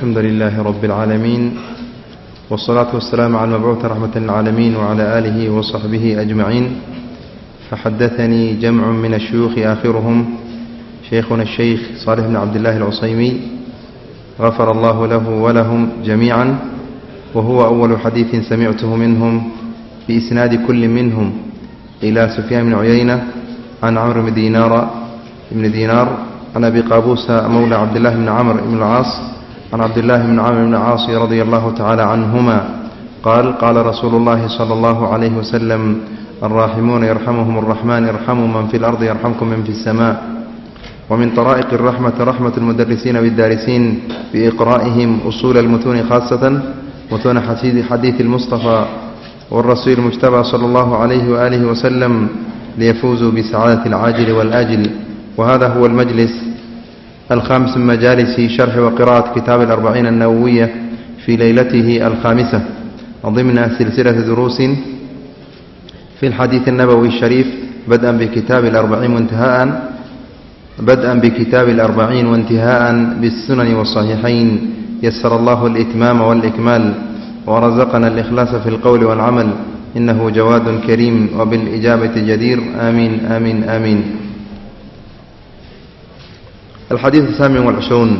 alxamdu lilaahi rabi اlcaalamiin wاsalaatu wasalaamu cala mabcuuhi raxmat lcaalamiin wcala aalihi wasaxbihi ajmaciin faxadatanii jamcu min ashuyuukhi aakhiruhum shaykhuna sheykh saalix bn cabdillahi alcusaymiy gafara allahu lahu walahum jamiica wahuwa awalu xadiidin samictuhu minhum. Biisnaadi kulli minhum. Ila sufyaan bni cuyayna can camr bni diinaar bni diinaar can abi qaabuusa mowla cabdillahi bni camr ibn alcaas بن العاص عن عبد الله بن عمرو بن العاص رضي الله تعالى عنهما قال قال رسول الله صلى الله عليه وسلم الراحمون يرحمهم الرحمن ارحموا من في الأرض يرحمكم من في السماء ومن طرائق الرحمة رحمة المدرسين بالدارسين بإقرائهم أصول المتون خاصة متون حديث المصطفى والرسول المجتبى صلى الله عليه وآله وسلم ليفوزوا بسعادة العاجل والآجل alhamis min majaalisi sharxi wa qira'ati kitaabi alarbaciina annawowiya fii leylatihi alkhaamisa dimna silsilati duruusin fi lxadiidi annabowi ashariif badan bikitaabi alarbaciin waintihaaan bada-an bikitaabi alarbaciin waintihaa'an biاsunani wasaxiixayn yasara allahu alitmaama waاlkmaal warasaqna alkhlaasa fi lqowli walcamal inahu jawaadun kariim wabilijaabai jadiir aamiin aamiin aamiin آمين آمين الحديث الثامن والعشرون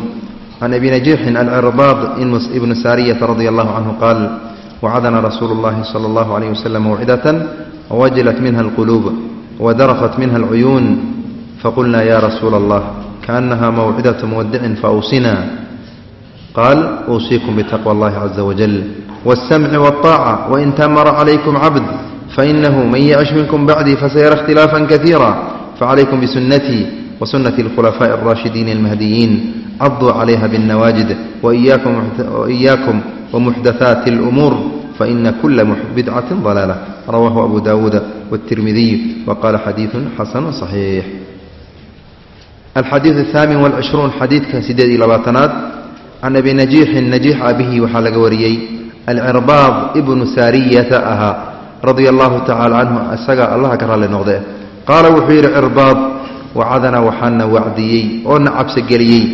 عن أبي نجيح العرباض ابن سارية رضي الله عنه قال وعدنا رسول الله صلى الله عليه وسلم موعدة ووجلت منها القلوب ودرفت منها العيون فقلنا يا رسول الله كأنها موعدة مودع فأوصنا قال أوصيكم بتقوى الله عز وجل والسمع والطاعة وإن تأمر عليكم عبد فإنه من يعش منكم بعدي فسيرى اختلافا كثيرا فعليكم بسنتي وسنة الخلفاء الراشدين المهديين عضوا عليها بالنواجد وإياكم, وإياكم ومحدثات الأمور فإن كل بدعة ضلالة رواه أبو داود والترمذي وقال حديث حسن صحيح الحديث الثامن والعشرون حديث كسيدة إلى باطنات عن أبي نجيح النجيح أبيه وحلق وريي العرباض ابن سارية أها رضي الله تعالى عنه أسقى الله كرال لنغضه قال وحير wacadanaa waxaana wacdiyey oo na cabsogeliyey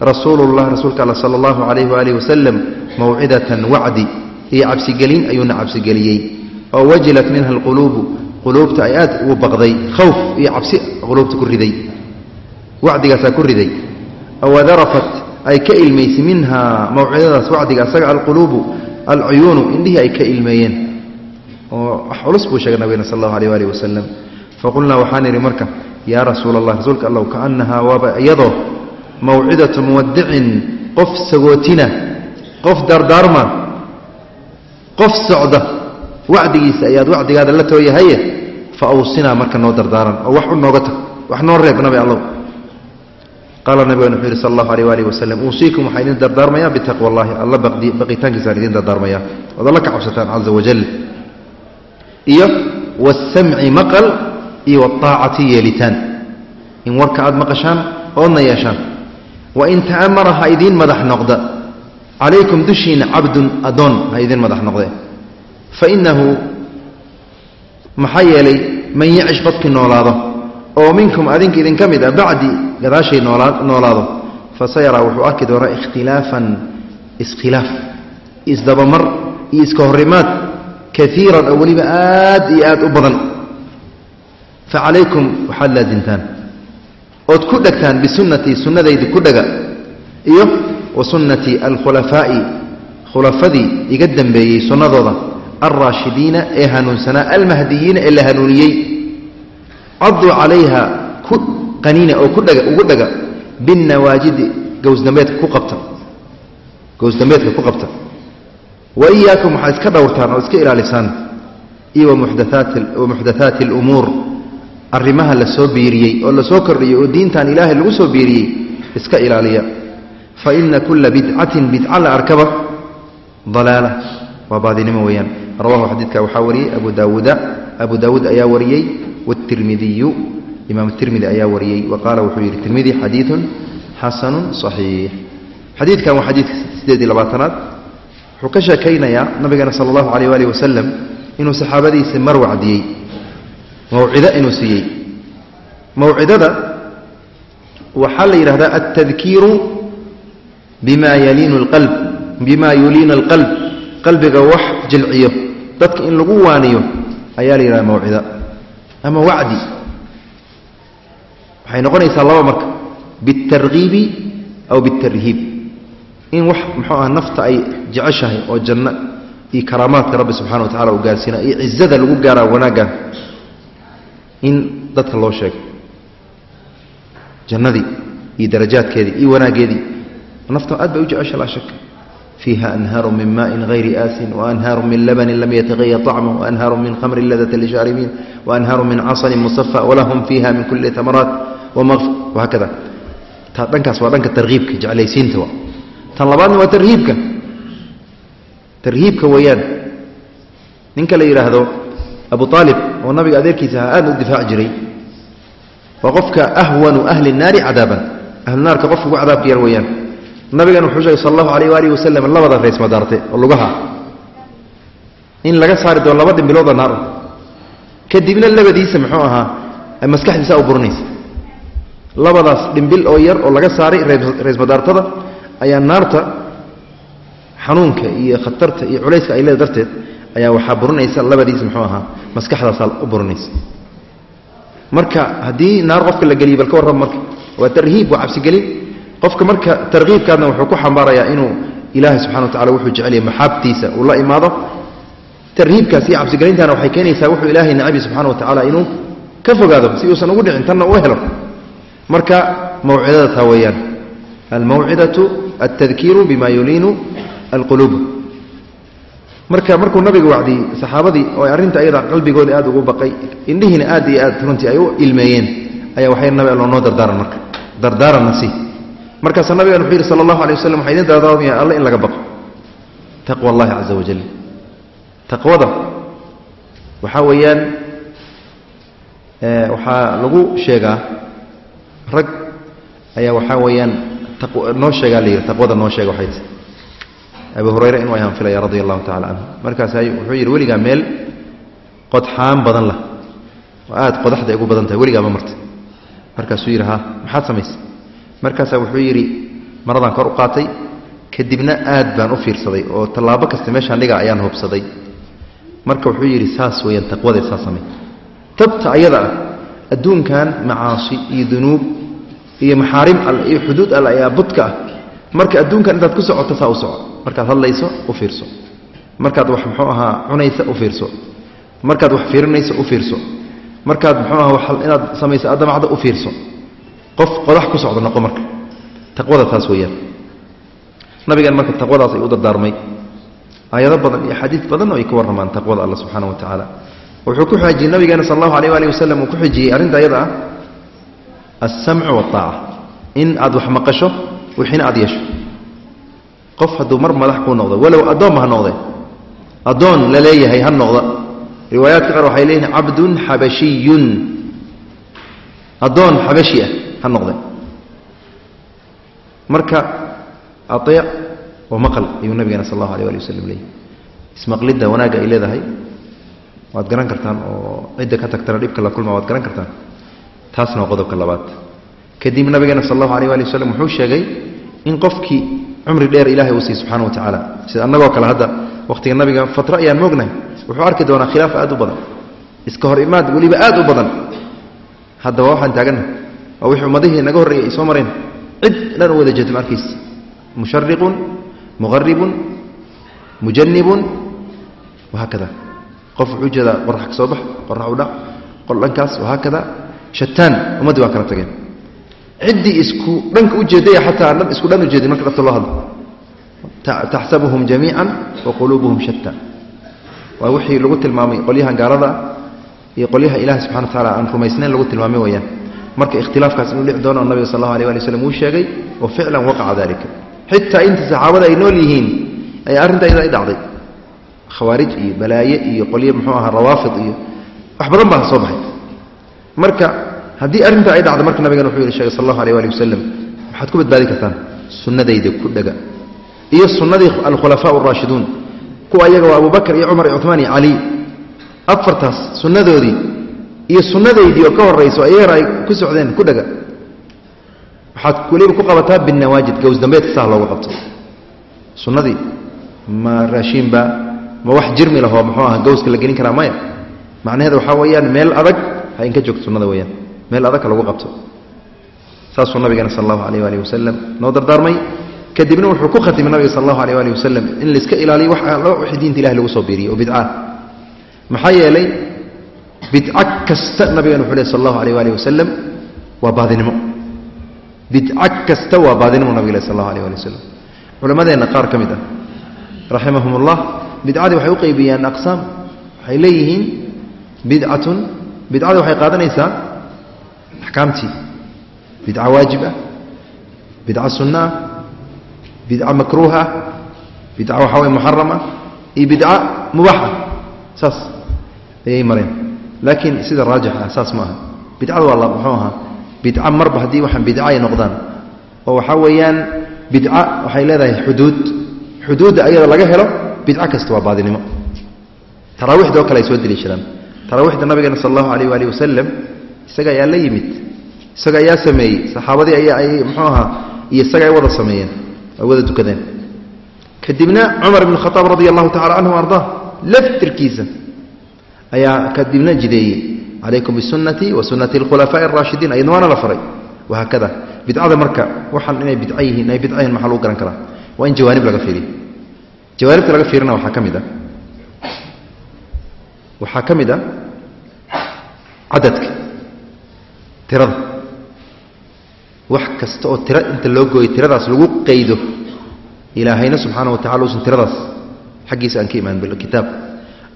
rasuululah rasuulka all sala allahu calayhi waaalih wasalam mawcidatan wacdi iyo cabsigelin ayuuna cabsigeliyey oo wajilat minha alquluubu quluubta ay aad ugu baqday khawf iyo cabsi quluubta ku riday wacdigaasaa ku riday wadarafat ay ka ilmaysay minha mawcidadaas wacdiga asaga alquluubu alcuyuunu indhihii ay ka ilmeeyeen oo wax culus buu sheegay nabigna sal allahu aleyh waalih wasalam faqulnaa waxaan idhi marka yaa rasuula allah rasuulka allow kaannahaa waaba iyadoo mawcidatu muwadicin qof sagootina qof dardaarma qof socda wacdigiisa ayaad wacdigaada la tooyahaye fa awsinaa marka noo dardaaran oo wax u nooga tag wax noo reeb allow. Qaala nabigana wuxuu yidhi sal allahu aleyh waalih wasalam uusiikum waxaa idin dardaarmayaa bitaqwa allahi alla baqitaankiisaan idin dardaarmaya ood alla ka cabsataan caza wajal iyo waasamci maqal iyo waaacati yeelitaan. In warka aad maqashaan oodna yeeshaan. Wain ta'amara ha idiin madax noqda. Calaykum dushiina cabdun adoon ha idiin madax noqde fainahu maxaa yeelay man yacish qofkii noolaado oo minkum adinka idinka mid a bacdi gadaashay noolaado fasayaraa wuxuu arki doonaa ikhtilaafan iskhilaaf isdabamar iyo iska horimaad kaiiran oo weliba aad iyo aad u badan fa calaykum waxaad laazimtaan ood ku dhegtaan bisunnatii sunnadaydi ku dhega iyo wa sunnati alkhulafaa'i khulafadii iga dambeeyey sunnadooda alraashidiina ee hanuunsanaa almahdiyiina ee la hanuuniyey caduu calayha ku qaniina oo kudhaga ugu dhaga binnawaajidi gowsdambeedka ku qabta gowsdambeedka ku qabta wa iyaakum waxaad iska dhowrtaan oo iska ilaalisaan iyo wamuxdathaati alumuur arrimaha la soo biiriyey oo la soo kordhiyey oo diintan ilaahay lagu soo biiriyey iska ilaaliya fa ina kulla bidcatin bidca la arkaba dalaala waa baadinimo weeyaan rawahu xadiidka waxaa wariyey abu daawuuda abu daawuud ayaa wariyey wاtirmidiyu imaam tirmidi ayaa wariyey wa qaala wuxuu yidhi tirmidi xadiiثu xasanu صaxiix xadiidkan waa xadiidka sideed iyo labaatanaad wuxuu ka sheekaynayaa nabigeena sala allahu alayh waalih wasalam inuu saxaabadiisa mar wacdiyey mawcido inuu siiyey. Mawcidada waxaa la yidhahdaa altadkiiru bima yaliinu alqalb bima yuliinu alqalb qalbiga wax jilciyo. Dadka in lagu waaniyo ayaa la yidhaha mawcida ama wacdi. Waxay noqonaysaa laba marka biاtargiibi aw biاtarhiib in wax muxuu ah nafta ay jeceshahay oo janno iyo karaamaadka rabbi subxana wa tacala uu gaarsiina iyo cizada lagu gaaraa wanaaggan in dadka loo sheego. Jannadii iyo darajaadkeedii iyo wanaaggeedii nafta aad bay u jecesha laa shak fiiha anhaaru min maaءin hayri aasin waanhaaru min labanin lam yatagayar طacmuh waanhaaru min khamri ladata lishaaribiin waanhaaru min casalin musafa walahum fiiha min kuli tamaraat hakada. Dhankaas waa dhanka tarhiibka jeclaysiinta wa tan labaadna waa tarhiibka tarhiibka weeyaan ninka la yidhaahdo abu aalib oo nabiga adeerkiisa ahaa aadna u difaaci jiray. Waa qofka ahwanu ahli الnaari cadaaban. Ahlu naarka qofka ugu cadaabka yar weeyaan. Nabigan wuxuu sheegay sal allahu alayh waalihi wasalam labada rays madaarte oo lugaha. In laga saari doono laba dhimbilooda naar. Kadibna labadiisa muxuu ahaa maskaxdiisa u burinaysa. Labadaas dhimbil oo yar oo laga saaray rays madaartada ayaa naarta xanuunka iyo khatarta iyo culayska ay leeda darteed ayaa waxaa burinaysa labadiisa muxuu ahaa maskaxdaasaa u burinaysa. Marka haddii naar qofka la geliyo bal ka warrab marka waa tarhiib waa cabsigelin. Qofka marka tarhiibkaadna wuxuu ku xambaarayaa inuu ilaahay subxana wa tacala wuxuu jecelyahay maxaabtiisa uu la imaado. Tarhiibkaas iyo cabsigelintaana waxay keenaysaa wuxuu ilaahay nacabi subxana wa tacaala inuu ka fogaado si uusan ugu dhicin tanna u helo. Marka mawcidada taa weeyaan almawcidatu altadkiiru bima yuliinu alquluub marka markuu nabiga wacdiyey saxaabadii oo arrinta ayada qalbigooda aad ugu baqay indhihiina aad iyo aad runtii ay u ilmeeyeen ayaa waxay nabi noo dardaaran marka. Dardaaranna si markaasaa nabigan wuxuu yidhi sala allahu alay waslm waxaa idin dardaarmaya alle in laga baqo? Taqwa allahi caza wajal taqwada waxaa weeyaan waxaa lagu sheegaa rag ayaa waxaa weeyaan noo sheegaa la yidhi taqwada noo sheega waxay tahy abu hurayre inuu ayaan filaya radi allahu tacala canhu markaas wuxuu yidhi weligaa meel qodxaan badan lah. Oo aad qodaxda ay ugu badan tahay weligaa ma martay markaasuu yidhi ha maxaad samaysay markaasaa wuxuu yidhi maradaan kor u qaatay kadibna aad baan u fiirsaday oo tallaabo kasta meeshaan dhiga ayaan hubsaday. Marka wuxuu yidhi saas weeyaan taqwada saa samay. Tabta ayada ah adduunkan macaasi iyo dunuub iyo maxaarim alle iyo xuduud alle ayaa budka ah marka adduunkan intaad ku socoto saa u soco markaad hadlayso u fiirso. Markaad wax muxuu ahaa cunaysa u fiirso. Markaad wax fiirinayso u fiirso. Markaad muxuu aha inaad samayso adamacda u fiirso. Qof qodax ku socdo noqo marka. Taqwada taas weeyaan. Nabigan marka taqwadaas ay u dardaarmay. Aayado badan iyo xadiid badan oo ay ka warramaan taqwada alla subxaana wa tacaala wuxuu ku xijiyey nabigeena sal allahu alayh waali wasalam uu ku xijiyey arrinta ayada ah. Alsamcu waaaca in aad wax maqasho wixiina aad yeesho. Qof hadduu mar madax kuu noqdo walow addoomma ha noqde. Addoon la leeyahay ha noqda. Riwaayaadka qaar waxay leeyihiin cabdun xabashiyun addoon xabashi ah ha noqde. Marka aeec oo maqal ayuu nabigeena sal allahu alay ali wasalam leeyahy ismaqlidda wanaagga ay leedahay waad garan kartaan oo cidda ka tagtana dhibka la kulma waad garan kartaan. Taasna waa qodobka labaad kadib nabigeena sal allahu alay ali wasalam wuxuu sheegay in qofkii cumri dheer ilahay uu siiy subxana wa tacaala sida annagoo kale hadda wakhtiga nabiga fatro ayaan moognahay wuxuu arki doonaa khilaaf aad u badan iska hor imaad weliba aad u badan. Haddaba waxaan taagannahay waa wixii ummadihii naga horreeyay ay soo mareen. Cid dhan u wada jeedo ma arkaysa mushariqun muqaribun mujanibun wahaakada qof wuxuu jeedaa qorax ka bax qorax u dhac qol dhankaas wahaakada shataan ummaddii waa kala tageen ciddii isku dhanka u jeedaya xataa dhan isku dhan u jeedin marka dhabta loo hadlo taxsabuhum jamiican wa quluubuhum shatta. Waa wixii lagu tilmaamay qolyahan gaalada iyo qolyaha ilahi subxana wa taala aan rumaysnayn lagu tilmaamay weyaan marka ikhtilaafkaas inuu dhici doono nabiga sal allahu alay ali uu sheegay oo ficlan waqaca dalika xitaa inta saxaabada ay nool yihiin ayaa arrinta iyada ay dhacday. Khawaarij iyo balaaye iyo qolyo muxuu ahaa rawaafid iyo wax badan baa soo baxay. Marka haddii arrinta ay dhacdo marka nabigan wuxuu yidhi sheegay sal allahu alay ali wasalam waxaad ku badbaadi kartaan sunnadayda ku dhega iyo sunnadii alkhulafaa araashiduun kuwa ayaga waa abubakr iyo cumar iyo cumaan iyo cali afartaas sunnadoodii iyo sunnadaydii oo ka horayso ayagana ay ku socdeen ku dhega waxaad weliba ku qabataa binawaajid gows dambeedka saa loogu qabto. Sunnadii? Ma raashiinba ma wax jirmi lahoo muxuu aha gowska la gelin karaa maya? Macnaheeda waxaa weeyaan meel adag ha inka joogto sunnada weyaan meel adag ha lagu qabto. Saasuu nabigeena sal allahu alayh alih wasalam noo dardaarmay. Kadibna wuxuu ku khatimay nabiga sal allahu alيh alih wasalam in laiska ilaaliyo wixii diinta ilahi lagu soo biiriyo oo bidca maxaa yeelay bidco kasta nabigeena wuxuu leh sal allahu alayh alih wasalam waa baadinimo. Bidco kasta waa baadinimo nabig sal allahu alيh ali wasalam culammadeenna qaar ka mid ah raximahum ullah bidcadii waxay u qaybiyaan aqsaam waxay leeyihiin bidcatun bidcada waxay qaadanaysaa axkaamtii bidca waajib ah bidca sunno ah bidca makruuha bidca waxaa way muxarama iyo bidca mubaaxa saas ayay mareen laakiin sida raajix ah saas ma aha bidcada waa muxuu ahaa bidca marba haddii waxaan bidca ay noqdaan oo waxaa weeyaan bidca waxay leedahay xuduud xuduudda ayada laga helo bidco kasta waa baadinimo taraawiixda oo kale ay soo deliishadaan taraawiixda nabigeena sal allahu alayh waali wasalam isaga ayaa la yimid isaga ayaa sameeyey saxaabadii ayaa ay muxuu ahaa iyo isaga ay wada sameeyeen ay wada tukadeen kadibna cumar ibn khaaab radi allahu tacala canhu ardaa laftirkiisa ayaa kadibna jideeyey calaykum bisunati wa sunati alkhulafaaءi اraashidiin ayadna waana la faray. Wahaakada bidcada marka waxaan inay bidco yihiin ay bidco yihiin maxaa lagu garan karaa? Waa in jawaanib laga fiiriyo. Jawaanibta laga fiirina waxaa ka mid a waxaa ka mid a cadadka tirada. Wax kasta oo tiro inta loo gooyo tiradaas lagu qaydo ilaahayna subxaana wa tacala usan tiradaas. Xaggiisa aan ka imaanin bilkitaab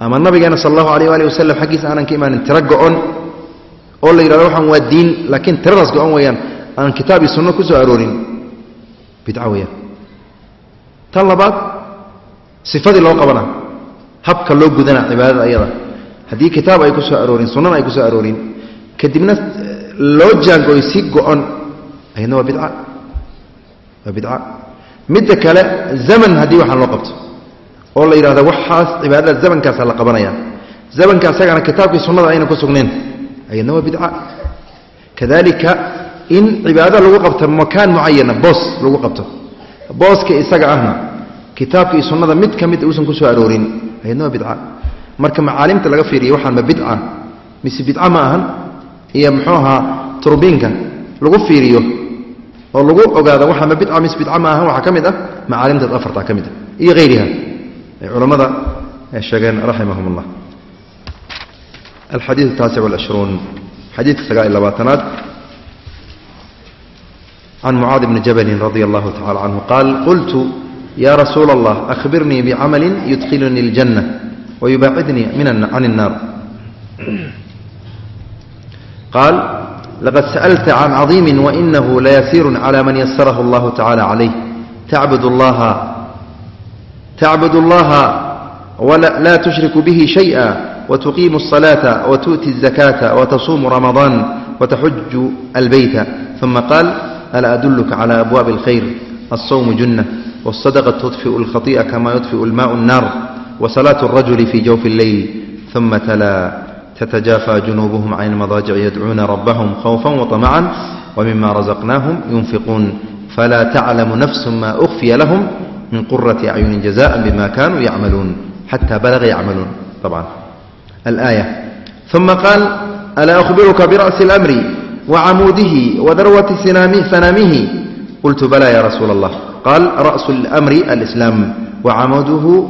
ama nabigeena sal allahu alayh ali wasalam xaggiisa aanan ka imaanin tiro go-on oo la yidhahdo waxaan waa diin laakiin tiradaas go-on weeyaan aan kitaab iyo sunno ku aroorin. Bidco weeyaan. Tan labaad sifadii loo qabana. Habka loo gudana cibaadada ayada. Haddii kitaab ay ku soo aroorin sunnana ay ku soo aroorin kadibna loo jaangooyo si go-on. Ayadna waa bidca. Waa bidca. Midda kale zaman haddii waxaan loo qabto oo la yidhahdo waxaas cibaadada zamankaasa la qabanaya. Zamanka asagana kitaabkii sunnada ayna ku sugnayn. Ayadna waa bidca. Kadalika in cibaado lagu qabto makaan mucayana boos lagu qabto. Booska isaga ahna kitaabka iyo sunnada mid ka mid uusan ku aroorin ayadna waa bidca. Marka macaalimta laga fiiriya waxaan ma bidca mise bidca ma ahan iyo mxuuahaa turbiinka lagu fiiriyo oo lagu ogaada waxa ma bidca mis bidca maahan waxaa ka mid ah macaalimtaas afartaa ka mid ah iyo hayriha ay culammada sheegeen raximahum ullah alxadiiu taasic alcishruun xadiidka sagaal iyo labaatanaad. Can mucaadi bni jabalin radia allahu tacala canhu qaal qultu ya rasuula allah ahbirnii bicamali yudkhilnii اljanna wayubaacidnii can اnnaar qaal laqad sa'alta can caظiimi wainahu layasiiru clى man yasarahu اllah tacala calayh tacbud اllaha tacbud اllaha la tushriku bihi shayئa wtuqiimu الصلاة wtu'ti الزakاة wtasuumu ramaضaan wtaxuju albeyta ثuma qaal alaa adulka clى abwaabi اlkhayr الصwm junة والصدقة تطفئ الخطيئة كما يطفئ الماء النار وصلاة الرجل في جوف الليل ثم تلا تتجافى جنوبهم عن المضاجع يدعون ربهم خوفا وطمعا ومما رزقناهم ينفقون فلا تعلم نفس ما أخفي لهم من قرة أعين جزاء بما كانوا يعملون حتى بلغ يعملون طبعا الآية ثم قال ألا أخبرك برأس الأمر وعموده وذروة سنامه قلت بلى يا رسول الله قال رأس الأمر الإسلام وعموده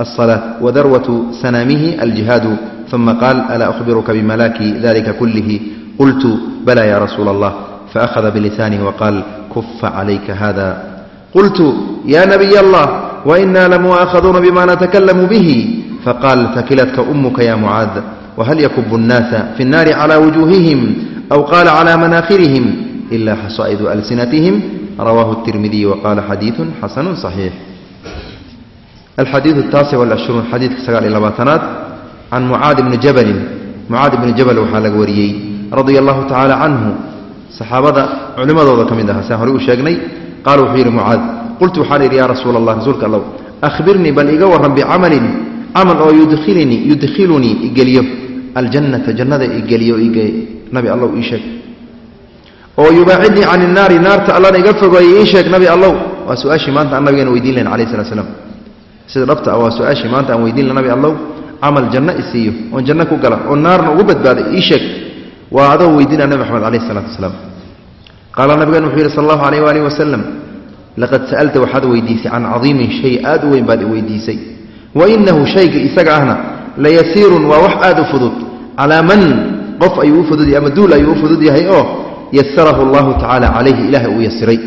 الصلاة وذروة سنامه الجهاد ثم قال ألا أخبرك بملاك ذلك كله قلت بلى يا رسول الله فأخذ بلسانه وقال كف عليك هذا قلت يا نبي الله وإنا لمؤاخذون بما نتكلم به فقال ثكلتك أمك يا معاذ وهل يكب الناس في النار على وجوههم أو قال على مناخرهم إلا حصائد ألسنتهم رواه الترمذي وقال حديث حسن صحيح alxadiidu taasic walishruun xadiidka sagaal iyo labaatanaad can mucaadi bni jabalin mucaad bni jabal waxaa laga wariyey radia allahu tacaala canhu saxaabada culimmadooda ka mid aha siaan horey u sheegnay qaala wuxuu yidhi mucaad qultu waxaan idhi yaa rasuula allah rasuulka allow ahbirnii bal iga warran bicamalin camal oo yudkhilnii yudkhilunii igeliyo aljannata jannada igeliyo nabi allow ii sheeg oo yubaacidnii can innaari naarta allana iga fogeeyo ii sheeg nabi allow waa su'aashii maanta aan nabigeena weydiin lahayn calayi slat slam sida dhabta ah waa su'aashii maanta aan weydiin laha nabi allow. Camal janno isiiyo oon janno ku gala oo naarna ugu badbaaday ii sheeg. Waa adoo weydiinaya nabi maxamed alayh isalaatu wasalaam qaala nabigeena wuxuu yidhi sal allahu alayh waalih wasalam laqad sa'alta waxaad weydiisay can cadiimin shay aad u weyn baad weydiisay. Wa inahu shayga isaga ahna layasiirun waa wax aad u fudud. Calaa man qof ayuu u fudud yahay ama duul ayuu u fudud yahay oo yasarahu allahu tacaala calayhi ilaahay uu yasiray.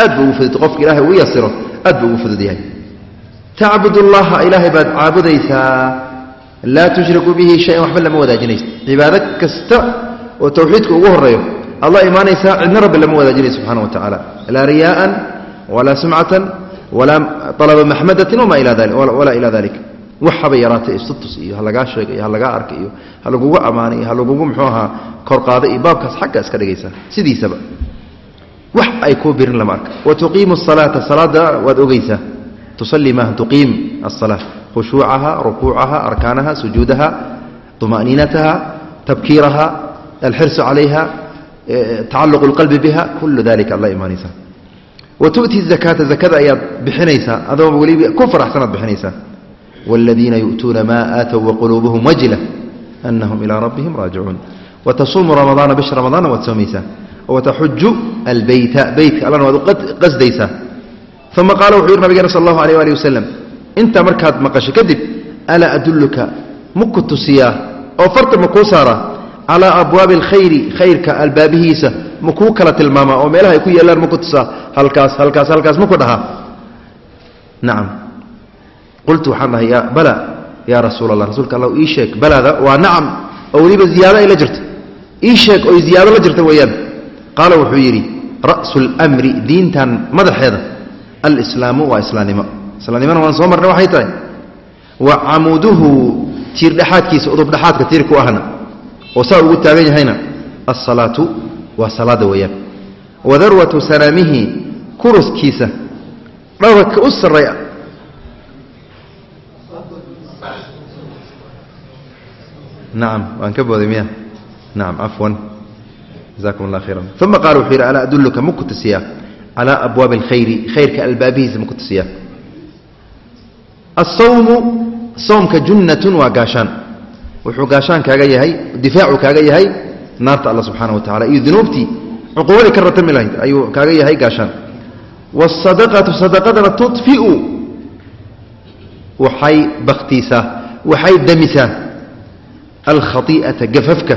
Aad buu ugu fudud qofka ilaahay uu yasiro aad buu ugu fudud yahay tacbud allaha ilaahay baad caabudaysaa. laa tushriku bihi shayan waxba lama wadaajinayso cibaado kasta oo tawxiidka ugu horeeyo alla imaanaysaa cidna rabbi lama wadaajinay subxana wa tacaala laa riyaaan walaa sumcatan walaa alaba maxmadatin walaa ilaa dalik wax haba yaraatay istutus iyo ha lagaa sheega iyo ha lagaa arka iyo ha lagugu ammaanay iyo ha lagugu muxuu ahaa kor qaada iyo baabkaas xagga iska dhigaysaa sidiisaba. wax ay kuu birin lama arka. wa tuqiimu asalaata salaada waad ogeysaa tusalii maaha tuqiim asala khushuucaha rukuucaha arkaanaha sujuudaha umaniinataha tabkiiraha alxirsu calayha tacaluq اlqalbi biha kulu dalika ad la wa tu'ti zakaata zakada ayaad bixinaysaa adoo weliba ku faraxsanaad ah bixinaysaa wاladiina yu'tuuna maa aatow waquluubuhum wajla anahum ilaa rabbihim raajicuun watasuumu ramadaana bisha ramadaanna waad soomaysaa wataxuju albeyta beytka allana waad qasdaysaa uma qaala wuxuu yidhi nabigeena sal allahu alayh ali wasalam intaa markaad maqasho kadib alaa adulluka maku tusiyaa oo farta makuu saaraa calaa abwaabi alkhayri khayrka albaabihiisa makuu kala tilmaamaa oo meelaha ay ku yeelaan maku tusaa halkaas halkaas halkaas maku dhahaa nacam qultu waxaan dhahay bala yaa rasuul allah rasuulka alla ii sheeg balada waa nacam oo weliba ziyaado ay la jirto ii sheeg oy ziyaado la jirta weeyaan qaala wuxuu yidhi ra'su lmri diintan madaxeeda alislaamu waa islaamnimo. Islaamnimona waan soo marnay waxay tahay wa camuduhu tiir dhexaadkiisa udubdhexaadka tiir ku ahna oo saa ugu taagan yahayna alsalaatu waa salaada weeyaan. Wa darwatu kuruskiisa dhabarka u sarreeya. Nacam waan ka booday miya nacam cafwan jazakum allah khayran. Uma qaala wuxuu yidhi alaa adulluka maku tusiyaa calaa abwaabi alkhayri khayrka albaabihiisa maku tusiyaa asawmu soomka junnatun waa gaashaan wuxuu gaashaan kaaga yahay difaacu kaaga yahay naarta alla subxaana wa tacala iyo dunuubtii cuquubadii ka ratami lahayd ayuu kaaga yahay gaashaan waasadaqatu sadaqadana tudfiu waxay bakhtiisaa waxay damisaa alkhai'ata gafafka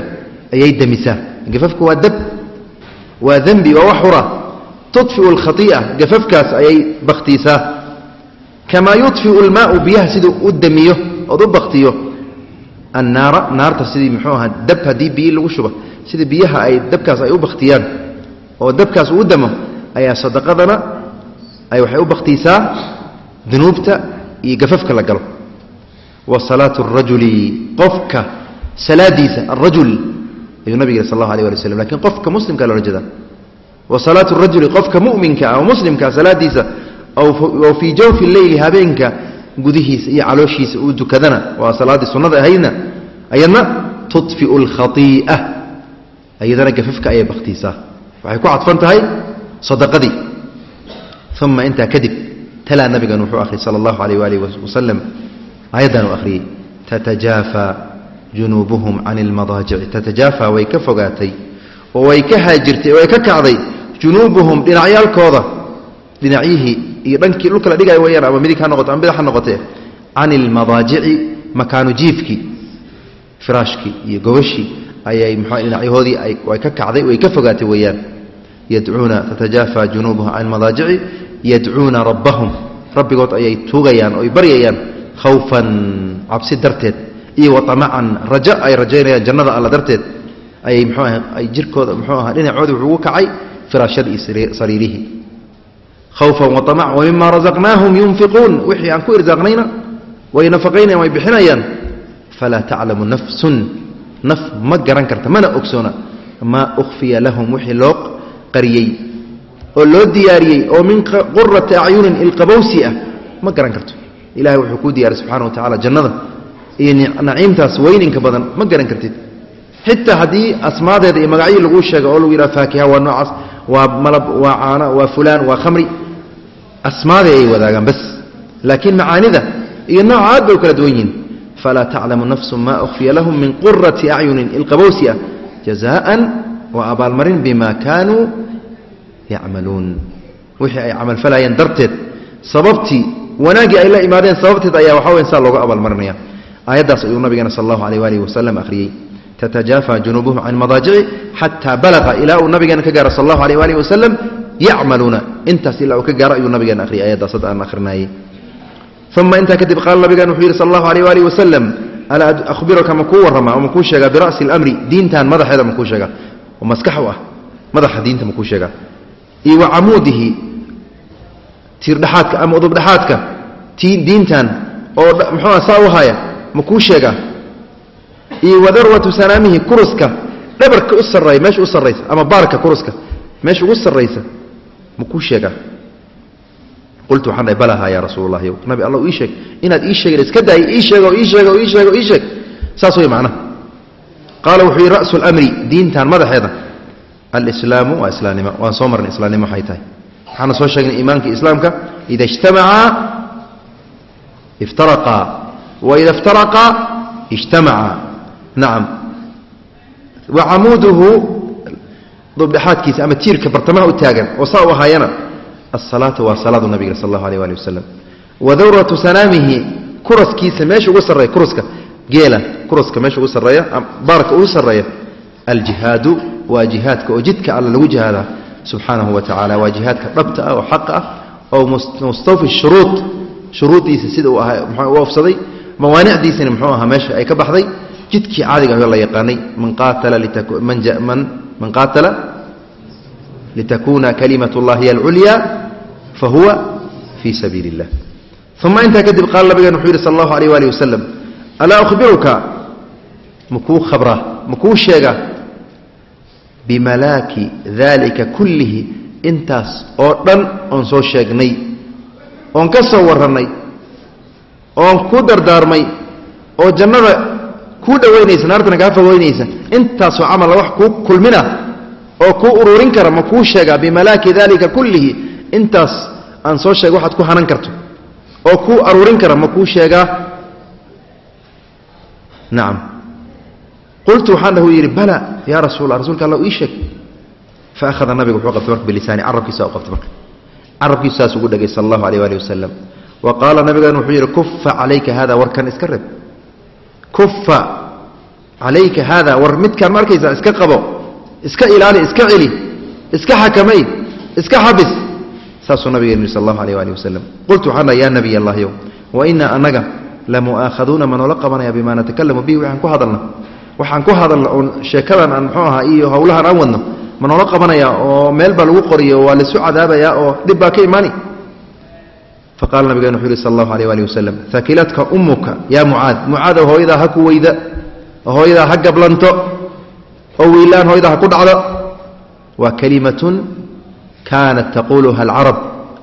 ayay damisaa gafafka waa dab waa dembi waa wax hura tudfiu alkhai'a gafafkaas ayay bakhtiisaa. Kamaa yudfiu almaau biyaha siduu u damiyo ood u baktiyo annaara naarta sidii muxuu ahaa dab haddii biyi lagu shuba sida biyaha ay dabkaas ay u baktiyaan oo dabkaas uu damo ayaa sadaqadana ay waxay u baktiisaa dunuubta iyo gafafka la galo. Wa salaatu arajuli qofka salaadiisa arajul ayuu nabig sal allahu alay wali w slm laakiin qofka muslimka loola jeeda wa salaatu rajuli qofka muminka ah oo muslimkaa salaadiisa oo fii jawfi leyli habeenka gudihiisa iyo calooshiisa uu dukadana waa salaaddii sunnada ahaydna ayadna tudfiu alkhai'a ayadana gafafka ayay bakhtiisaa waxay ku cadfan tahay sadaqadii. Uma intaa kadib talaa nabigan wuxuu akhriyay sala allahu alayh waalih wasalam aayaddan akhriyey tatajaafa junuubuhum can ilmadaajici tatajaafa way ka fogaatay oo way ka haajirtay oo way ka kacday junuubuhum dhinacyaalkooda dhinacyihii iyo dhankii dhulka la dhigaya weyaan ama midig ha noqoto ama bidax ha noqotee can ilmadaajici makaanu jiifkii firaashkii iyo gobashii ayay mxua dhinacyahoodii ay ka kacday way ka fogaatay weeyaan. Yadcuuna tatajaafa junuubuhum can ilmadaajici yadcuuna rabbahum rabbigood ayay tuugayaan oy baryayaan khawfan cabsi darteed iyo waamacan rajo ay rajaynayaan jannada alla darteed ayay mxuu aha ay jirkooda muxuu aha dhinacoodii wuxuu ugu kacay firaashadii iyo sariirihii khawfan waamac wamima razaqnaahum yunfiquun wixii aan ku irsaaqnayna way nafaqaynayan way bixinayaan. Falaa taclamu nafsun. Naf ma garan karta mana ogsoona. Maa ukhfiya lahum wixii loo qariyey oo loo diyaariyey oo min qurati acyunin ilqabowsi ah ma garan karto. Ilahay wuxuu kuu diyaariy subxana wa tacala jannada iyo naciimtaas weyninka badan ma garan kartid. Xitaa haddii asmaadeeda iyo magacyii laguu sheega oo lagu yidhaha faakiha waa noocaas waa malab waa caano waa fulaan waa khamri. Asmaadii ay wadaagaan bas. Laakiin macaanida iyo nooca aad bay u kala duwan yihiin. Falaa taclamu nafsu ma ukhfiya lahum min qurati acyunin ilqabowsi ah. Jazaan waa abaalmarin bima kaanuu yacmaluun. Wixii ay camalfalayeen darteed sababtii wanaaggii ay la imaadeen sababteed ayaa waxa weyn saa looga abaalmarinaya. Aayaddaas ayuu nabigeena sal allahu aleyh waalih wasalam akhriyey tatajaafa junuubuhum can madaajici xataa balaqa ilaa uu nabigeena ka gaaro sal allahu aleyh waalih wasalam yacmaluuna intaas ilaa uu ka gaaro ayuu nabigeena akhriyay ayaddaas hadda aan akhrinayey uma intaa kadib qaala nabigeena wuxuu yidhi sal allahu aleyh waalih wasalam alaa ahbiruka makuu warramaa oo makuu sheegaa bira'si اlamri diintan madaxeeda makuu sheegaa oo maskax u ah madaxa diinta makuu sheegaa iyo wa camuudihi tiirdhexaadka ama udubdhexaadka diintan oo muxuua saa u haya makuu sheegaa iyo wa darwatu sanaamihi kuruska dhabarka u sarreeya meesha u sarraysa ama baarka kuruska meesha ugu sarraysa makuu sheegaa? Qultu waxaan dhahay balaha yaa rasuul llahi nabi alla ii sheeg inaad ii sheegin iska daay ii sheego ii sheego ii sheego ii sheeg. Saas way macnaha qaala wuxuu yidhi ra'su lamri diintan madaxeeda. Alislaamu waa islaamnimo waan soo marnay islaamnimo waxay tahay? Waxaana soo sheegnay iimaanka islaamka ida ijtamacaa iftaraqaa waida iftaraqaa ijtamacaa nacam wa camuuduhu dubdhexaadkiisa ama tiirka bartamaha u taagan oo saa u ahaayana asalaatu waa salaadu nabiga sal allahu aleh ali wasalam wa dawratu sanaamihi kuraskiisa meesha ugu sarreeya kuruska geela kuruska meesha ugu sarreeya baarka ugu sarreeya aljihaadu waa jihaadka oo jidka alla lagu jihaadaa subxaanahu wa tacala waa jihaadka dhabta ah oo xaqa ah oo mustawfi shuruud jidkii caadiga la yaqaanay man qaatala litakuna kalimat اllahi hiy alculya fahuwa fii sabiili اllah uma intaa kadib qaala nabigan wuxuu yidhi sal allahu alayh waalih wasalam alaa uhbiruka makuu khabraa makuu sheega bimalaaki dalika kullihi. Intaas oo dhan oon soo sheegnay oon ka soo warrannay oon ku dardaarmay oo jannada kuu dhowaynaysa naartana kaa fogeynaysa. Intaasoo camala wax kuu kulmina oo kuu ururin kara ma kuu sheegaa bimalaaki dalika kullihi intaas aan soo sheega waxaad ku hanan karto oo kuu aruurin kara ma kuu sheegaa. Nacam qultu waxaan dhah u yidhi bala yaa rasuul rasuulka alla ii sheeg. Fa ahada nabiga wuxuu qabtay marka bilisaani carabkiisa u qabtay marka. Carabkiisu ugu dhegay sala allahu aleyh waali wasalam wa qaala nabigan wuxuu yidhi kufa calayka hada warkan iska reeb kufa calayka hada war midkaan ma arkaysaa iska qabo iska ilaali iska celi iska xakamay iska xabis saasuu nabigeen yidhi sal allahu aleyh waali wasalam qultu waxaan dhaha yaa nabiy allahyow wa inaa annaga lamu'aakhaduuna ma noola qabanaya bima natakalamu bihi waxaan ku hadalna waxaan ku hadalna oon sheekadan aan muxuu ahaa iyo howlahan aan wadno ma noola qabanaya oo meel baa lagu qoriyo waa laisu cadaabayaa oo dhib baa ka imaani faqala nabigeen wuxuu yihi sal allahu aleyh waali wasalam hakilatka ummuka yaa mucaad mucaadow hooyadaa ha ku weyda hooyadaa ha gablanto oo wiilaan hooyadaa ha ku dhacdo waa kalimatun kaanat taquuluha alcarab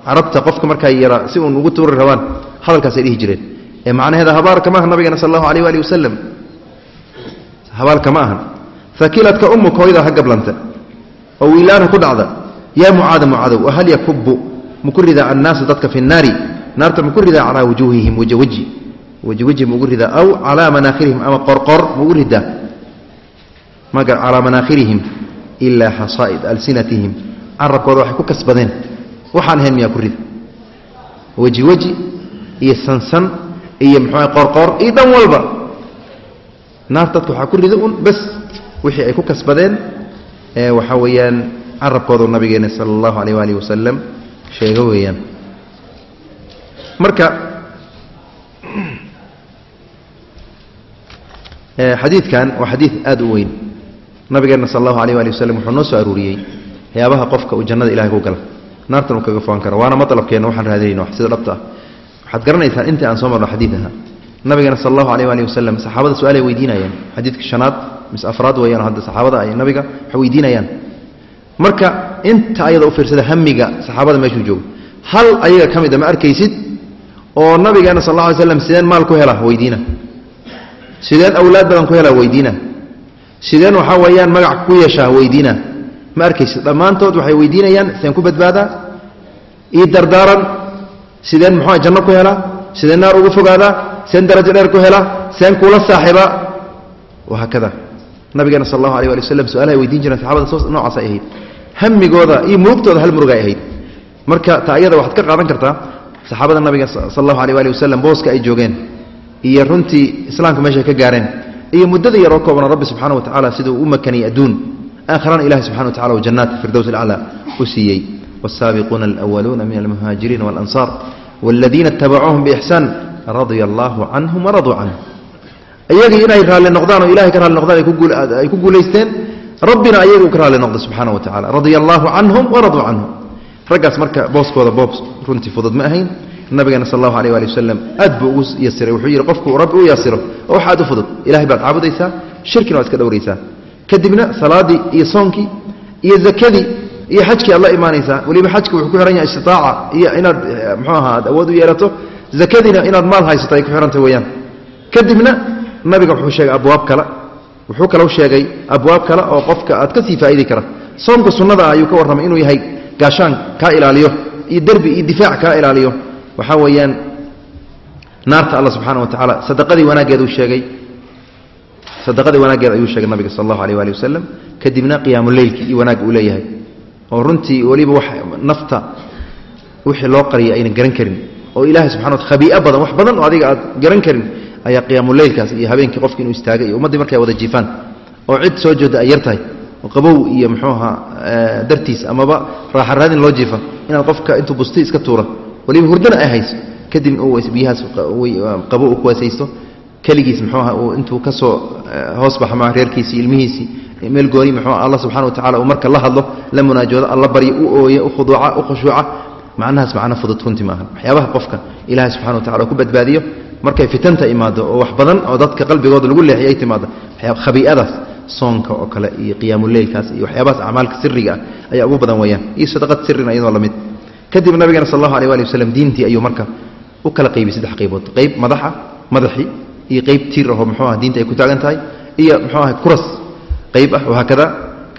carabta qofka markaa yara si uun ugu tuuri rabaan hadalkaasay dhihi jireen ee macnaheeda habaarka maaha nabigeena sal allahu aleyh waali wasalam habaalka ma ahan hakiladka ummuka hooyadaa ha gablanta oo wiilaanha ku dhacda yaa mucaada mucaadow wahal yakubu maku ridaa annaasu dadka fi nnaari naarta maku ridaa calaa wujuuhihim wejweji wejweji maugu ridaa aw calaa manaakhirihim ama qorqor maugu ridaa. Maga calaa manaakhirihim ilaa xasaa'id alsinatihim. Carabkooda waxay ku kasbadeen waxaan ahayn miyaa ku rida. Weji weji iyo sansan iyo muxuu qorqor iyo dhan walba. Naar dadka waxaa ku rida un bas wixii ay ku kasbadeen ee waxaa weeyaan carabkoodu nabigeena sala allahu aleyh waalihi wasalam sheego weeyaan. Marka xadiidkan waa xadiid aada u weyn. Nabigeena sal allahu aleyh waali wasalam wuxuu noo soo aruuriyey waxyaabaha qofka uu jannada ilahay ku gala naartan uu kaga fogan karo waana maطlabkeenna waxaan raadinayna wax sida dhabta ah. Waxaad garanaysaan intii aan soo marno xadiid ahaa nabigeena sal allahu aleyh waali wasalam saxaabada su'aalay weydiinayaan. Xadiidka shanaad mise afraad weeyaan hadda saxaabada ay nabiga waxay weydiinayaan marka inta ayada u fiirsada hamiga saxaabada meeshuu joogo. Hal ayaga ka mida ma arkaysid? Oo nabigeena sal alla alay slam sideen maal ku hela weydiina. Sideen awlaad badan ku hela weydiina. Sideen waxaa weeyaan magac ku yeeshaa weydiina. Ma arkaysid? Dhammaantood waxay weydiinayaan sideen ku badbaadaa io dardaaran? Sideen muxua janno ku helaa sideen naar ugu fogaadaa sideen darajo dheer ku helaa sideen kuula saaxiibaa wahaakada nabigeena sal allahu alay ali waslm su'aalahay weydiin jireen saxabada noocaas ay ahayd hamigooda iyo murugtooda hal murug ay ahayd. Marka ta waxaad ka qaadan kartaa saxaabada nabiga sal allahu alay ali wasalam booska ay joogeen iyo runtii islaamka meeshay ka gaareen iyo muddada yaroo koobana rabbi subxana wa tacala siduu u makaniyey adduun. Aakharana ilahi subxana wa tacala u jannaat firdows alcla u siiyey. Wsaabiquuna alwaluuna min almuhaajiriina walansaar wاladiina itabacuuhum biixsaan radia allahu canhum waraduu canhu. Iyagii inay raalli noqdaan oo ilahay ka raalli noqdaan ay ku guulaysteen rabbina ayaga uu ka raalli noqday subxaana wa tacala radia allahu canhum waraduu canhum raggaas marka booskooda boob runtii fudud ma ahayn nabigeena sal allahu aleh ali wasalam aad buu ugu yasiray wuxuu yidhi qofku rabbi u yasiro oo wax aad u fudud ilahay baad caabudaysaa shirkina waad iska dhowraysaa. Kadibna salaadii iyo soonkii iyo zakadii iyo xajkii aad la imaanaysaa weliba xajka wuxuu ku xihan yahay istitaaca iyo inaad mxuu aha aad awood u yeelato zakadiina inaad maal haysato ay ku xihanta weeyaan. Kadibna nabiga wuxuu sheegay abwaab kale wuxuu kalau sheegay abwaab kale oo qofka aad ka sii faa'idi kara soomka sunnada ah ayuu ka warramay inuu yahay gaashaan kaa ilaaliyo iyo derbi iyo difaac kaa ilaaliyo. Waxaa weeyaan naarta alla subxaana wa tacaala sadaqadii wanaaggeeduu sheegay. Sadaqadii wanaaggeed ayuu sheegay nabiga sal allahu aleh ali wasalam kadibna qiyaamuleylkii iyo wanaagga uu leeyahay. Oo runtii weliba wax nafta wixii loo qariyay aynan garan karin. Oo ilaahay subxana wa khabii'a badan wax badan oo adiga aad garan karin ayaa qiyaamuleylkaas iyo habeenkii qofki inuu istaagay iyo ummaddii markay wada jiifaan oo cid soo jeedda ay yar oo qabow iyo muxuu ahaa dartiis amaba raaxa raadin loo jiifa inaad qofka intuu busti iska tuura waliba hurdana ay hayso kadibna uu biyahaas qabo uu ku weesaysto keligiis muxuu aha uu intuu ka soo hoos baxa reerkiisii ilmihiisii meel gooni muxuu allah subxana wa tacala uu marka la hadlo la munaajoodo alla baryo u ooya u khuduuca u khushuuca. Macnahaas macno fudud runti maaha waxyaabaha qofka ilaahay subxana wa tacala uu ku badbaadiyo markay fitanta imaado oo wax badan oo dadka qalbigooda lagu leexiyay ay timaado khabii'adaas soonka oo kale iyo qiyaamuleylkaas iyo waxyaabahaas acmaalka siriga ah ayaa ugu badan weeyaan. Iyo sadaqad sirina iyadoo la mid kadib nabigeena sal allahu aleh ali waslem diintii ayuu marka u kala qaybiyey saddex qaybood qayb madaxa madaxii iyo qayb tiir ahoo muxuu ah diinta ay ku taagan tahay iyo muxuu aha kuras qayb ah wahaakada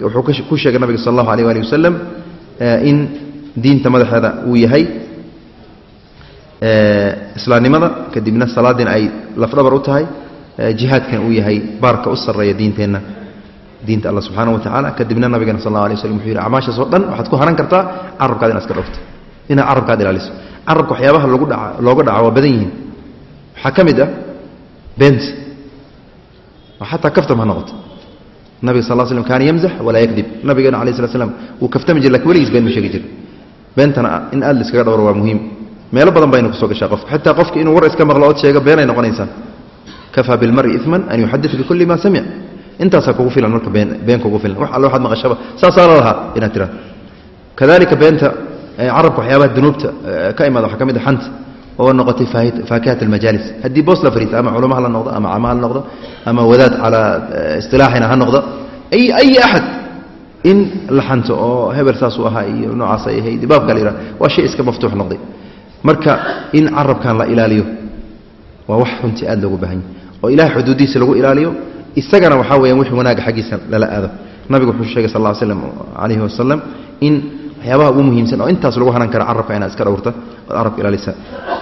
wuxuu ku sheegay nabiga sal allahu aleh ali wasalam in diinta madaxeeda uu yahay islaamnimada kadibna salaadiina ay lafdhabar u tahay jihaadkan uu yahay baarka u sarreeya diinteenna. Diinta alla subxaana wa tacaala kadibna nabigana sal alay slam wuxuu yidhi acmaashaas dhan waxaad ku haran kartaa carabkaad inaad iska dhogto inaad carabkaad ilaaliso. Carabka waxyaabaha lagu dhaca looga dhaca waa badan yihiin. Waxaa ka mid ah beent oo xataa kaftam ha noqoto. Nabiga sal slam kaana yamzax walaa yakdib. Nabigeena alai slat slam wuu kaftami jir laakiin weligiis been ma sheegi jir beentana in aad laiskaga dhowro waa muhiim meelo badan bayna ku soo gashaa qofka. Xataa qofka inuu war iska maqlo ood sheego beenay noqonaysaa kafaa bilmari iman an yuxadit bikulli ma samic intaasaa kugu filan marka been kugu filan. Wax alle waxaad maqashaba. Saasaa la lahaa inaad tiraado kadalika beenta carabka waxyaabaha dunuubta ka imaada waxaa ka mid a xanta oo noqotay faakihat almajaalis haddii boos la fariista ama culama ha la noqdo ama cama ha noqdo ama wadaad calaa istilaaxina ha noqdo ay axad in la xanto oo hebel saasuu ahaa iyo noocaas ay ahayd baabka la yidhaha waa shay iska maftuux noqday marka in carabkan la ilaaliyo waa wax runtii aad loogu baahan yahy oo ilahay xuduudiisa lagu ilaaliyo isagana waxaa weeyaan wix wanaaga xaggiisa lala aado. Nabigu wuxuu sheegay sal slam calayhi wasalam in waxyaabaha ugu muhiimsan oo intaas lagu hanan kara carabka inaad iska dhowrta ood carabka ilaalisa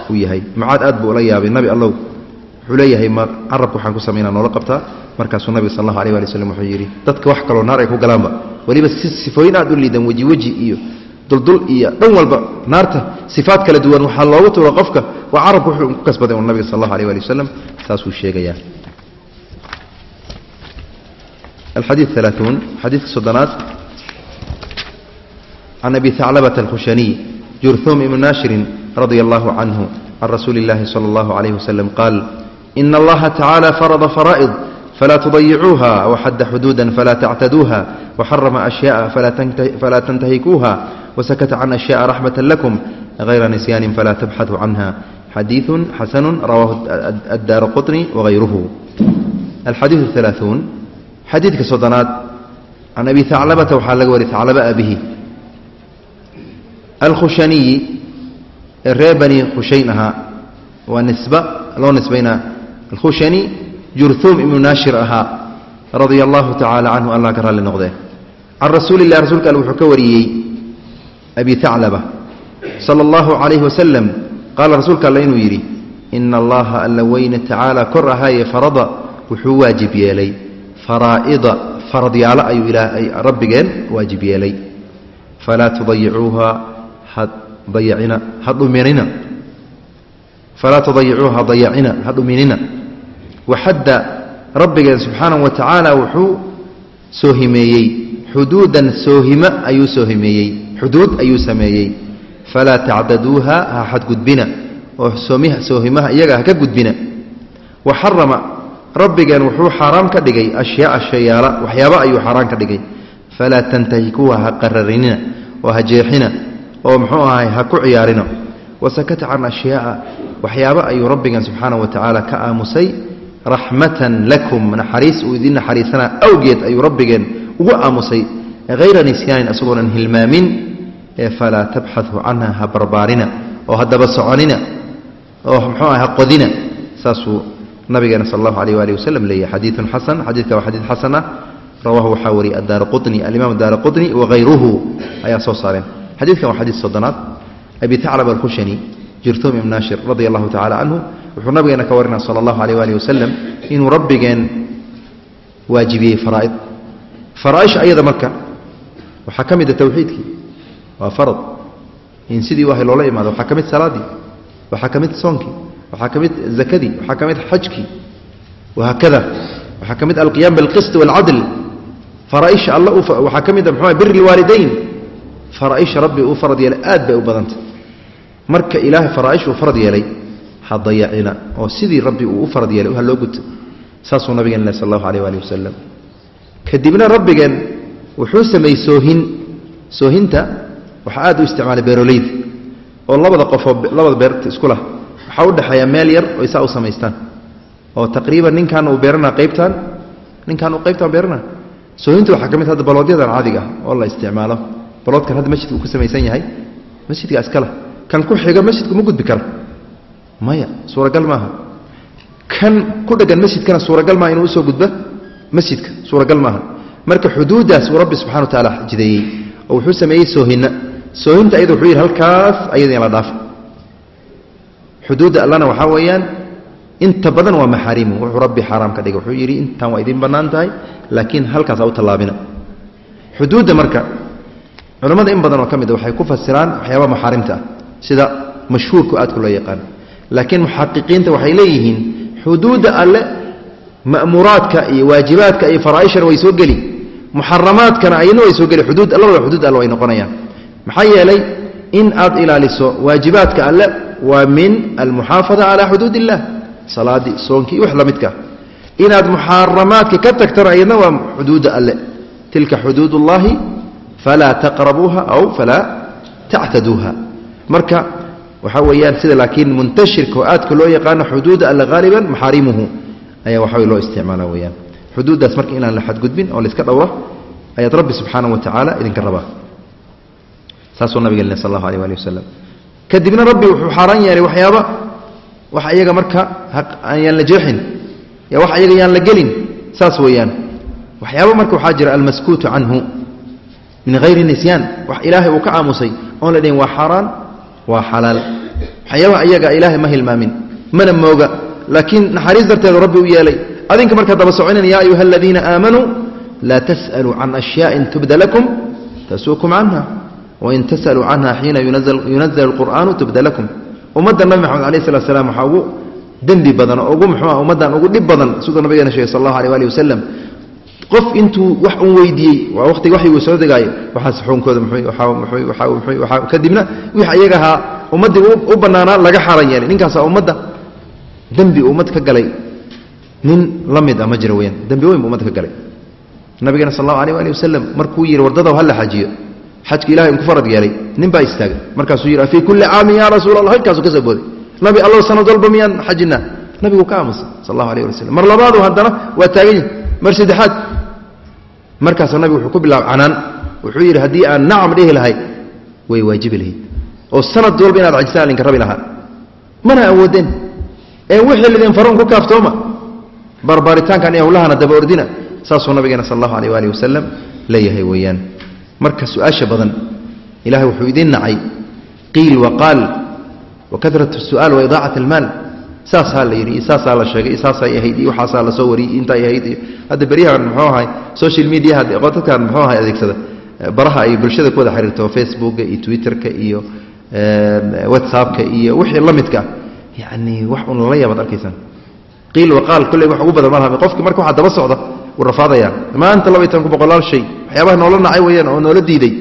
uu yahay. Mucaad aad buu ula yaabay. Nabi allow wuxuu leeyahay ma carabka waxaan ku samaynaa noola qabtaa. Markaasuu nabiga sal allahu aleh ali waslm wuxuu yidhi dadka wax kaloo naar ay ku galaanba weliba si sifooyin aad u liidan weji weji iyo duldul iyo dhan walba naarta sifaad kala duwan waxaa loogu tuuro qofka waa carabka wuxuu ku kasbaday un nabiga sal allahu aleh ali wasalam saasuu sheegayaa الحديث ثلاثون حديث الصدنات عن أبي ثعلبة الخشني جرثوم بن ناشر رضي الله عنه عن رسول الله صلى الله عليه وسلم قال إن الله تعالى فرض فرائض فلا تضيعوها وحد حدودا فلا تعتدوها وحرم أشياء فلا, فلا تنتهكوها وسكت عن أشياء رحمة لكم غير نسيان فلا تبحثوا عنها حديث حسن رواه الدار قطني وغيره الحديث الثلاثون xadiidka soddonaad can abi aclabata waxaa laga wariy aclaba abihi alkhushaniyi ee reer bani khushayn ahaa waa nisba loo nisbaynaa alkhushani jurhuum ibnu naashir ahaa radia allahu tacaala canhu allah ka raalli noqdee can rasuuli lah rasuulka alle wuxuu ka wariyey abi taclaba sala allahu calayhi wasalam qaala rasuulka alle inuu yidhi ina allaha alla weyne tacaala kor ahaaye farada wuxuu waajib yeelay faraa'ida faradyaalo ayuu ilaa rabbigeen waajib yeelay falaa tudayicuuha ha dayacina ha dhuminina falaa tudayicuuha dayacina ha dhuminina waxadda rabbigeen subxaanahu wa tacaala wuxuu soohimeeyey xuduudan soohimo ayuu soohimeeyey xuduud ayuu sameeyey. Falaa tacdaduuha ha xadgudbina. Oo soohimaha iyaga ha ka gudbina. Wa xarama. Rabbigeen wuxuu xaaraam ka dhigay ashyaaa shayaala waxyaaba ayuu xaaraan ka dhigay. Falaa tantahikuuha ha qararinina oo ha jeexina oo muxuu ahay ha ku ciyaarina wasakata can ashyaaa waxyaaba ayuu rabbigeen subxaana wa tacaala ka aamusay. Raxmatan lakum. Naxariis uu idin naxariisanaa awgeed ayuu rabbigeen ugu aamusay hayra nisyaanin asagoonan hilmaamin ee falaa tabxauu canha ha barbaarina oo ha soconina oo muxuu ah ha qodina saasuu nabigeena sal allahu alayh waali wasalam leeyahy xadiidun xasan xadiidka waa xadiid xasan ah waxaa wariyey addaara quni alimaam daara qutni wahayruhu ayaa soo saareen xadiidkan waa xadiid soddonaad abi taclab alkhushani jirtoom ibn naashir radia allahu tacala canhu wuxuu nabigeena ka warinaya sala allahu alayh waali wasalam inuu rabbigeen waajibiyey faraaid faraaisha ayada marka waxaa ka mid a tawxiidkii. Waa farad. In sidii wahay loola imaado waxaa ka mid salaaddii waxaa ka mid soonkii waxaa ka mid zakadii waxaa ka mid xajkii wahaakada waxaa ka mid alqiyaam bilqist waalcadl faraaisha alla waxaa ka mid a mxua biri lwaalidayn faraaisha rabbi uu farad yeelay aad bay u badantay. Marka ilaahay faraa'ish uu farad yeelay ha dayacina oo sidii rabbi uu u farad yeelay ha loo guto saasuu nabigeen sal allahu aleh waali wasalam kadibna rabbigeen wuxuu sameeyey soohin. Soohinta waxaa aad u isticmaalay beeroleyda oo labada qofoo labada beerta isku lah. Waxaa u dhexeeya meel yar oy saa u samaystaan oo taqriiban ninkan uu beeranaa qaybtaan ninkan uu qaybtaan beeranaa soohinta waxaa ka mid hadda baloodyadan caadiga ah oo la isticmaalo. Baloodkan hadda masjidka uu ka samaysan yahay masjidka iskala kan ku xiga masjidku ma gudbi kara maya suuragal maaha. Kan ku dhegan masjidkana suuragal maaha inuu u soo gudba? Masjidka suuragal maaha marka xuduuddaas uu rabbi subxana wa tacaala jideeyey oo wuxuu sameeyey soohinna. Soohinta ayada wuxuu yidhi halkaas ayada in la dhaafa xuduudda allana waxaa weeyaan inta badan waa maxaarimu wuxuu rabbi xaaraam ka dhigay. Wuxuu yidhi intaan waa idin bannaan tahay laakiin halkaas ha u tallaabina. Xuduudda marka culammada in badan oo ka mid a waxay ku fasiraan waxyaaba maxaarimta ah sida mashhuurku aadku loo yaqaan. Laakiin muxaqiqiinta waxay leeyihiin xuduudda alle ma'muuraadka iyo waajibaadka iyo faraaishana way soo geli muxaramaadkana ayadna way soo geli xuduud labada xuduud alle way noqonayaan. Maxaa yeelay in aad ilaaliso waajibaadka alle waa min almuxaafada calaa xuduud illah salaadii soonkii wax la midka. Inaad muxaramaadka ka tagtana ayadna waa xuduudda alle. Tilka xuduud ullahi falaa taqrabuuha aw falaa tactaduuha. Marka waxaa weeyaan sida laakiin muntashirka oo aadka loo yaqaano xuduuda alle haaliban maxaarimuhu ayaa waxa loo isticmaala weyaan xuduuddaas marka inaan la xadgudbin oo laiska dhowro ayaad rabbi subxaana wa tacaala idinka rabaa. Saasuu nabiga leh sal allahu aleh ali wasalam kadibna rabbi wuxuu xaaraan yeelay waxyaaba wax iyaga marka yaan la jeexin wax iyaga yaan la gelin saas weeyaan. Waxyaaba marka waxaa jira almaskuutu canhu min hayri nisyaan. Wax ilaahay uu ka aamusay oon la dhihin waa xaaraan waa xalaal. Waxyaabaha iyaga ilaahay ma hilmaamin mana mooga. Laakiin naxariis darteedu rabbi u yeelay adinka markaa daba socinan yaa ayuha aladiina aamanuu laa tas'aluu can ashyaaءin tubda lakum tasuukum canha wain tas'aluu canha xiina yunazl اlqur'aanu tubda lakum ummadda nabi maxamed alayh slat slam waxaa ugu dembi badan oo ugu muxuu ah ummaddan ugu dhib badan siduu nabigeena sheegay sal allahu alيh ali wasalam qof intuu wax un weydiiyey waa waqtiga waxyiguu soo degaayo waxaas xuunkooda muxuu kadibna wix ayaga ahaa ummaddii u bannaanaa laga xaaran yeelay ninkaasaa ummadda dembi ummad ka galay nin la mid ah ma jira weyaan dembi weyn bu ummadda ka galay. Nabigeena sal allahu alيh ali wasalam markuu yidhi wardadaw ha la xajiyo xajka ilahay un ku farad yeelay. Nin baa istaagay markaasuu yidhi fii kulli caamin ya rasuul allah halkaasuu ka soo booday. Nabi allow sanad walba miyaan xajinaa? Nabigu ka aamusay sal allahu alayh ali mar labaadu haddana waa taagan yihi mar saddexaad markaasuu nabigu wuxuu ku bilaabay canaan. Wuxuu yidhi haddii aan nacam dhihi lahay way waajibi lahayd. Oo sanad walba inaad cajisaan linka rabi lahaa mana awoodeen. Ee wixii lidin faruun ku kaaftooma barbaaritaankan iyo hawlahana daba ordina saasuu nabigeena sal allahu aleyh waali wasalam leeyahay weeyaan. Marka su'aasha badan ilahay wuxuu idiin nacay qiil waqaal wa karat su'aal wa idaacat almaal saasaa la yidhi saasaa la sheegay saasay ahayd iyo waxaasaa la wariyey intay ahayd iyo hadda beryahan muxuu ahay social mediaha dadkan muxuu ahay adeegsada baraha ay bulshada ku wada xiriirto facebooka iyo twitterka iyo whatsappka iyo wixii la midka wax un lala yaabaad arkaysaan qiil waqaal kolley wax ugu badan ma laha qofki marka waxaa daba socda wuu rafaadayaan maanta laba tobanku boqolaal shay waxyaabaha noola nacay weeyaan oo noola diiday.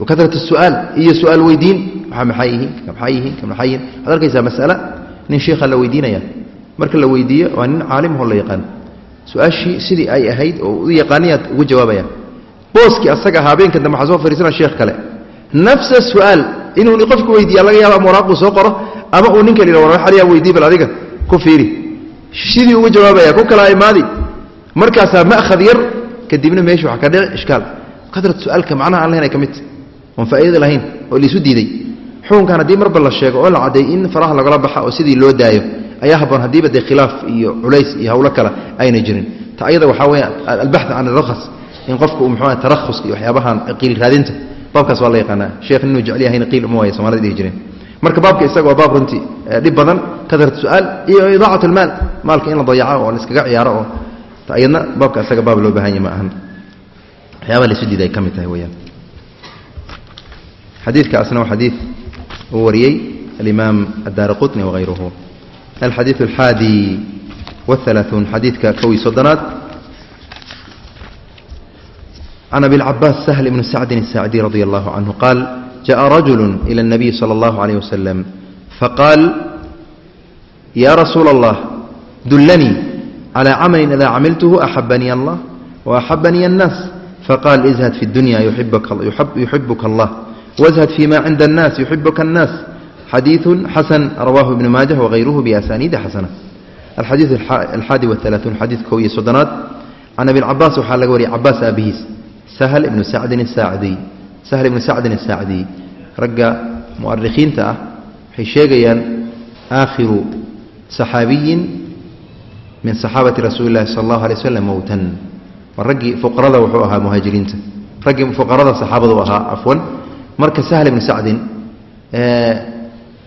Wa karat su'aal iyo su'aal weydiin. Waxa maxaa yihiin? Ka maxaa yihiin? Ka maxaa yihiin? Waxaad arkaysaa mas'ala nin sheikha la weydiinaya marka la weydiiyo waa nin caalimahoo la yaqaan. Su'aashii sidii ay ahayd oo u yaqaaniyaad ugu jawaabayaan. Booskii asaga ahaa habeenkan dambe waxaa soo fariisana sheekh kale. Nafsa su'aal inuu qofku weydiiya laga yaaba ama waraaquu soo qoro ama uu ninka la war xaliyaa weydii bal adiga ku fiiri sidii ugu jawaabaya ku kala imaadi. Markaasaa ma'khad yar kadibna meesha waxaa ka dhici ishkaal. Kadrad su'aalka macnaha aan lahayn ay ka mid. Oon faa'iidada lahayn oo laisu diiday. Xukunkan haddii marba la sheego oo la caddeey in faraha lagala baxa oo sidii loo daayo ayaa haboon haddiiba dee khilaaf iyo culays iyo hawlo kale ayna jirin. Ta ayada waxaa weya albaxth can arakhas in qofku uu muxuu tarakhuska iyo waxyaabahan qiil raadinta. Baabkaas waa la yaqaanaa. Sheekh inuu jecel yahayna qiil uma waaya somalida dhihi jireen marka baabka isaga waa baab runtii dhib badan kadarat suaal iyo idaacat maal maalka in la dayaca oo laiskaga ciyaaro oo ayadna baabka isaga baab loo baahan ma ahan. Waxyaabaa laisu diida ay ka tahay weyaan xadiikaasna waa xadii uu wariyey alimaam addaar qutni wahayruhu alxadii alxaadi waalaauun xadiidka kow iyo soddonaad. Can abilcabaas sahl ibni sacdin asaacdi radi allahu canhu qaal jaءa rajulu ilى الnabiy salى اllahu عalيyh wasalam faqaal ya rasuula اllah dullanii calى camali ida camiltuhu axabanii allah وaxabanii الnaas faqal izhad fi اdunya yuxibuka allah wazhad fima cinda الnaas yuxibuka الnaas xadiiثu xasan rawaahu ibnu maajah wغayruhu biasaniidi xasana alxadiiث alxaadi waثalaaثuun xadiid kow iyo soddonaad can abi lcabaas waxaa laga wariyay cabaas aabihiis sahl ibnu sacdin asaacdiy sahl ibni sacdin asaacdi ragga mu'arikiinta ah waxay sheegayaan aakhiru saxaabiyin min saxaabati rasuuli lahi sala allahu alay waslm mowtan waa raggii fuqarada wuxuu ahaa muhaajiriinta. Raggii fuqarada saxaabadu ahaa cafwan marka sahl ibni sacdin eh,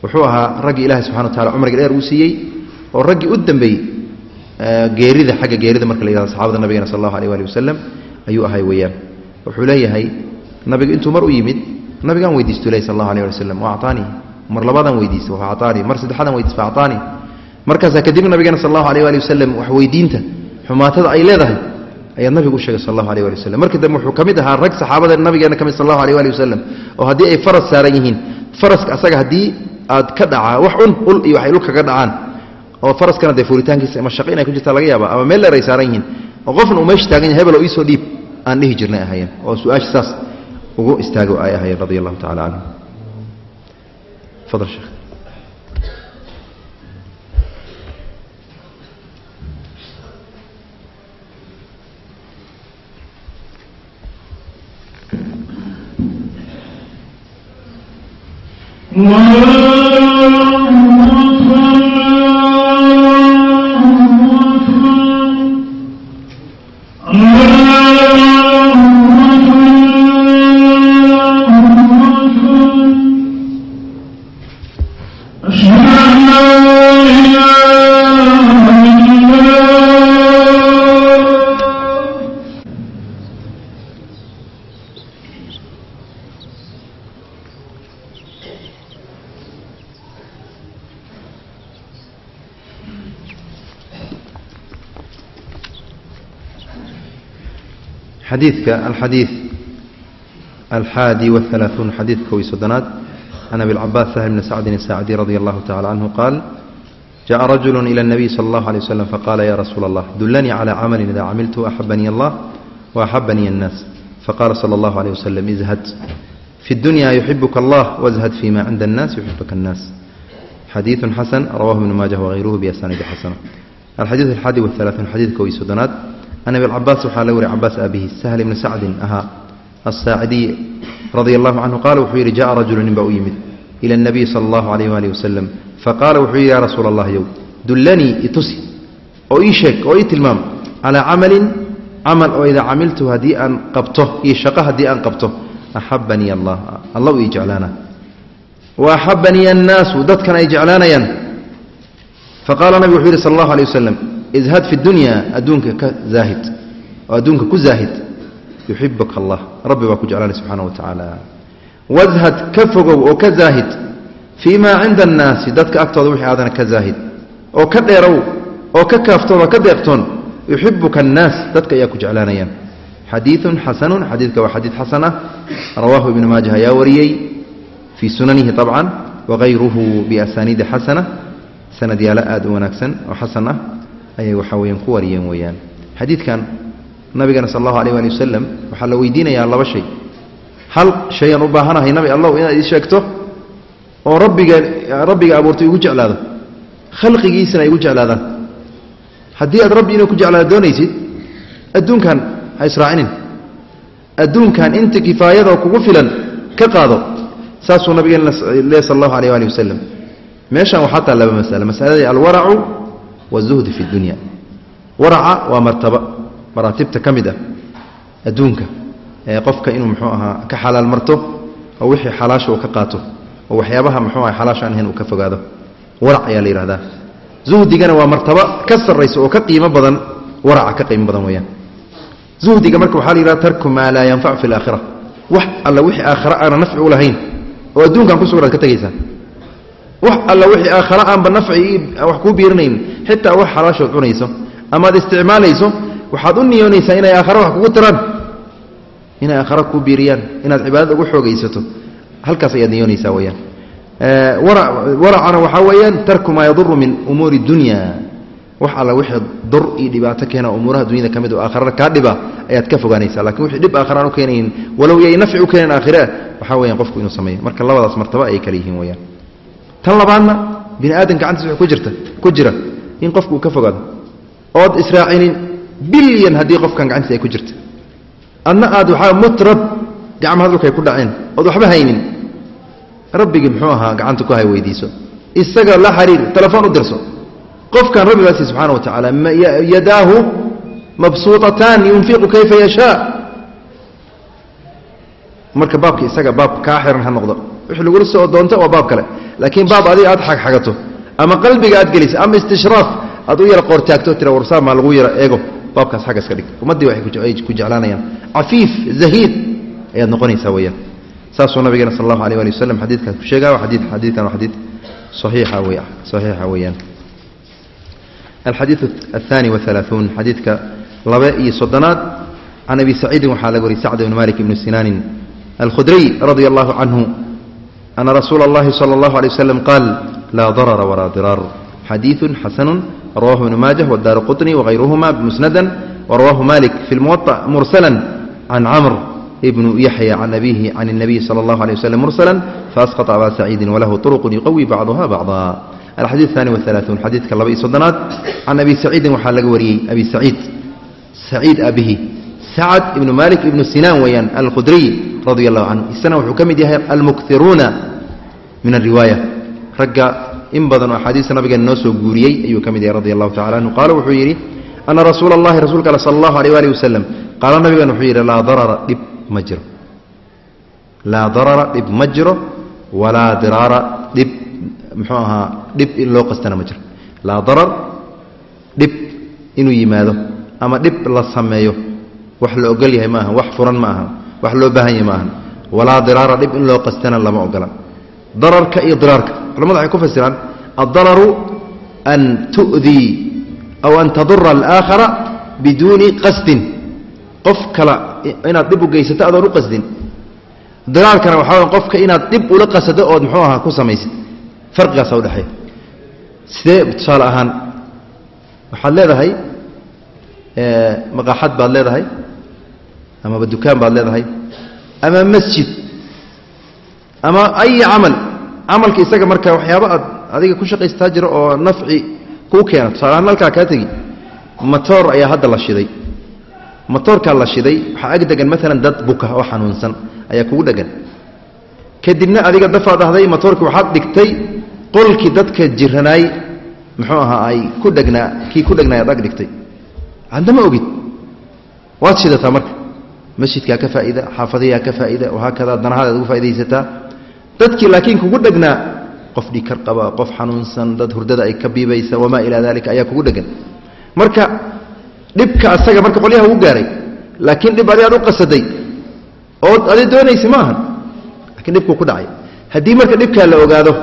wuxuu ahaa raggii ilaahi subxana wa tacala cumriga dheer uu siiyey oo raggii u dambeeyey eh, geerida xagga geerida marka la yihahdo saxaabada nabigena sal allahu aleh waali wasalam ayuu ahay weeyaan. Wuxuu leeyahay nabigu intuu mar u yimid nabigaan weydiistu ilahi sal allahu aleh ali slam mar labadaan weydiista acaanii mar saddexaadaan weydiis acaanii markaasaa kadibna nabigeena sal allahu aleh ali wasalam wax weydiinta xumaatada ay leedahay ayaa nabigu u sheegay sal allahu aleh ali waslm markii dambe wuxuu ka mid ahaa rag saxaabada nabigeena ka mid sal allahu aleh ali wasalam oo haddii ay faras saaran yihiin faraska asaga haddii aad ka dhacaa wax un ul iyo waxay ul kaga dhacaan oo faraskana dee fuuritaankiisa ama shaqo inay ku jirtaa laga yaaba ama meel dheer ay saaran yihiin oo qofna uu meesha taagan yahy hebel oo iisoo dhiib aan dhihi jirnay ahaayeen oo su'aasha saas ugu istaago ay ahaayeen radi allahu tacala canhu fadal xadiidka alxadiid alxaadi wاhalaaثuun xadiidka kow iyo soddonaad can abi lcabaas sahl bni sacdin asaacdi radi allahu tacala canhu qaal jaءa rajulu ilى الnabiy salى اllahu alيه waslm faqala ya rasuula اllah dulanii calى camali ida camiltu axabanii allah waaxabanii الnaas faqala salى اllahu alيه waslm izhad fi اdunya yuxibuka allah wazhad fima cinda الnaas yuxibuka الnaas xadiiثu xasan rawahu ibnu maajah wغayruhu biasaniidi xasana alxadiiث alxaadi wاhalaaثuun xadiidka kow iyo soddonaad can abi lcabaas waxaa laga wariy cabaas aabihi sahl ibni sacdin ahaa asaacidiy radia allahu canhu qaala wuxuu yidhi jaءa rajulu nin baa u yimid ila اnabiy sala allahu alayh waalih wasalam faqaala wuxuu yidhi ya rasuula allah yow dullanii itusi oo ii sheeg oo ii tilmaam calaa camalin camal oo idaa camiltu haddii aan qabto iyo shaqo haddii aan qabto axabanii allah alla u ii jeclaana wa axabanii annaasu dadkan ay jeclaanayaan faqaala nabigu wuxuu yidhi sal allahu alay wasalam izhad fi dunya adduunka ka zaahid oo ku zaahid yuxibuka allah. Rabbi baa ku jeclaanay wa tacaala washad ka fogow oo ka zaahid fii maa cinda annaasi dadka agtooda wixii aadana ka zaahid oo ka dheerow oo ka kaaftoon oo ka deeqtoon yuxibuka annaas dadka ayaa ku jeclaanayaan xadiiun xasanun xadiidka waa xadiid xasan ah rawaahu ibnu maajah ayaa wariyey fii sunanihi طabcan wagayruhu biasaniidi xasana sanadyaalo aad u wanaagsan oo xasan ah ayay waxaa weyaan ku wariyeen weeyaan. Xadiidkan nabigana sal allahu alيh ali wasalam waxaa la weydiinayaa laba shay. Hal shayaan u baahanahay nabi allow inaad ii sheegto oo rabbiga rabbiga abuurtay igu jeclaado. Khalqigiisana ay igu jeclaadaan. Haddii aad rabbi inuu ku jeclaado doonaysid adduunkan ha israacinin. Adduunkan inta kifaayadoo kugu filan ka qaado saasuu nabigeen le sal allahu alيh ali wasalam meeshan waxaa taa laba masale masaladii alwaracu wazuhdi fi اdunya waraca waa martaba. Maraatibta ka mid ah adduunka qofka inuu muxuu ahaa ka xalaal marto oo wixii xalaasha uu ka qaato oo waxyaabaha muxuu aha xalaasha aan ahayn uu ka fogaado. Warac ayaa la yidhahdaa zuhdigana waa martaba ka sarraysa oo ka qiimo badan waraca ka qiimo badan weeyaan. Zuhdiga marka waxaa la yidhahda tarku maa laa yanfacu fi alaakhira wax alla wixii aakhara aana nafci u lahayn oo adduunkan ku sugan ad ka tegaysaa wax alla wixii aakhara aanba nafci wax kuu biirinayn xitaa wax xalaashood cunayso amaad isticmaalayso waxaad u niyoonaysaa inay aakhare wax kugu tiraan inay aakhare kuu biiriyaan inaad cibaadada ugu xoogaysato. Halkaas ayaad niyoonaysaa weyaan waracana waxaa weeyaan tarku maa yaduru min umuuri dunya. Wax alla wixii dur iyo dhibaato keena umuuraha dunyada ka mid oo aakharana kaa dhiba ayaad ka fogaanaysaa. Lakin wixii dhib aakhara aan u keenayn walow yay nafci u keeneen aakhire waxaa weyan qofku inuu sameeyo. Marka labadaas martaba ayay kala yihiin weyaan tan labaadna bini aadam gacantiis wa ku jirta ku jira in qofku uu ka fogaado. Ood israacinin bilyan haddii qofkan gacantiisa ay ku jirta adna aad waxaa mutrab gacmaha dhulkay ku dhaceen ood waxba haynin. Rabbigii muxuu ahaa gacanta ku hay weydiiso. Isaga la xariir telefoon u dirso. Qofkan rabbigaasi subxaana wa tacaala yadaahu mabsuuطataan yunfiqu kayfa yashaa. Marka baabka isaga baab kaa xiran ha noqdo. Wixii lagula soo doonto waa baab kale. Laakiin baab adiga aad xagxagato ama qalbiga aad gelisa ama istishraaf aad u yara qoortaagto tira warsaa maa lagu yara eego baabkaas xagga iska dhig ummaddii waxay ku jeclaanayaan cafiif zahiid ayaad noqonaysaa weyaan saasuu nabigeena sal allahu alيh ali waslm xadiidkaas ku sheegaya adi xadiidkan waa xadiid saxiixa wey saxiixa weeyaan alxadiid aلثani waثalaaثuun xadiidka laba iyo soddonaad can abi saciidin waxaa laga wariyay sacd bn malik ibni sinaanin alkhudriy radia allahu canhu ana rasuula اllahi salى اllahu alيه waslm qaal laa darara walaa diraar xadiiثu xasanu rawahu ibnu maajah wadaar quطni wغayruhuma musnadan warawahu malik fi lmuwaطأ mursala can camr ibnu yaxya can abihi can الnabiy salى اllahu alيه waslm mursala faasqط aba saciidin walahu طرq yuqawi bacduha bacضa alxadiid الثani waثalaaثuun xadiidka laba iyo soddonaad can abi saciidin waxaa laga wariyey abi saciid saciid abihi sacad ibnu malik ibnu sinaan weeyaan alkhudriy radia allahu canhu isana wuxuu ka mid yahay almukiruuna min alriwaaya ragga in badan oo axaadiista nabigeena noo soo guuriyey ayuu ka mid yahay radi allahu tacala anhu. Qaala wuxuu yidhi ana rasuula اllahi rasuulka al sala allahu alيh waalih wasalam qaala nabigeena wuxuu yidhi laa darara dhib ma jiro. Laa darara dhib ma jiro. Walaa diraara dhib muxuu ahaa dhib in loo qastana ma jiro. Laa darar dhib inuu yimaado ama dhib la sameeyo wax la ogol yahay ma aha wax furan ma aha wax loo baahan yahay ma aha walaa diraara dhib in loo qastana lama ogola dararka iyo diraarka. Culamadu waxay ku fasiraan addararu an tu'dii aw an tadura alaakhara biduuni qasdin. Qof kala inaad dhib u geysato adoon u qasdin. Diraarkana waxaa qofka inaad dhib ula qasato ood muxuu ahaa ku samaysid. Farqigaasa udhexeeya sidee? Tusaale ahaan waxaad leedahay maqaaxad baad leedahay amaba dukaan baad leedahay ama masjid ama ay camal camalka isaga marka waxyaaba aad adiga ku shaqaystaa jiro oo nafci kuu keena tusaaleahaan halkaa kaa tegi matoor ayaa hadda la shiday. Matoorkaa la shiday waxaa ag degan maalan dad buka oo xanuunsan ayaa kugu dhegan kadibna adiga dafaad ahday matoorkii waxaad dhigtay qolkii dadka jiranaay muxuu ahaa ay ku dhegnaa kii ku dhegnaa ad ag dhigtay. Adna ma ogid waad shidataa marka masjidkaa ka faa'iida xaafadayaa ka faa'iida wahaakada danahaadaad ugu faa'idaysataa dadkii laakiin kugu dhegnaa qof dhikar qaba qof xanuunsan dad hurdada ay ka biibaysa wamaa ilaa dalika ayaa kugu dhegan. Marka dhibka asaga marka qolyaha ugu gaaray laakiin dhib adi aad u qasaday ood adi doonaysa ma ahan lakiin dhibkuu ku dhacay. Haddii marka dhibkaa la ogaado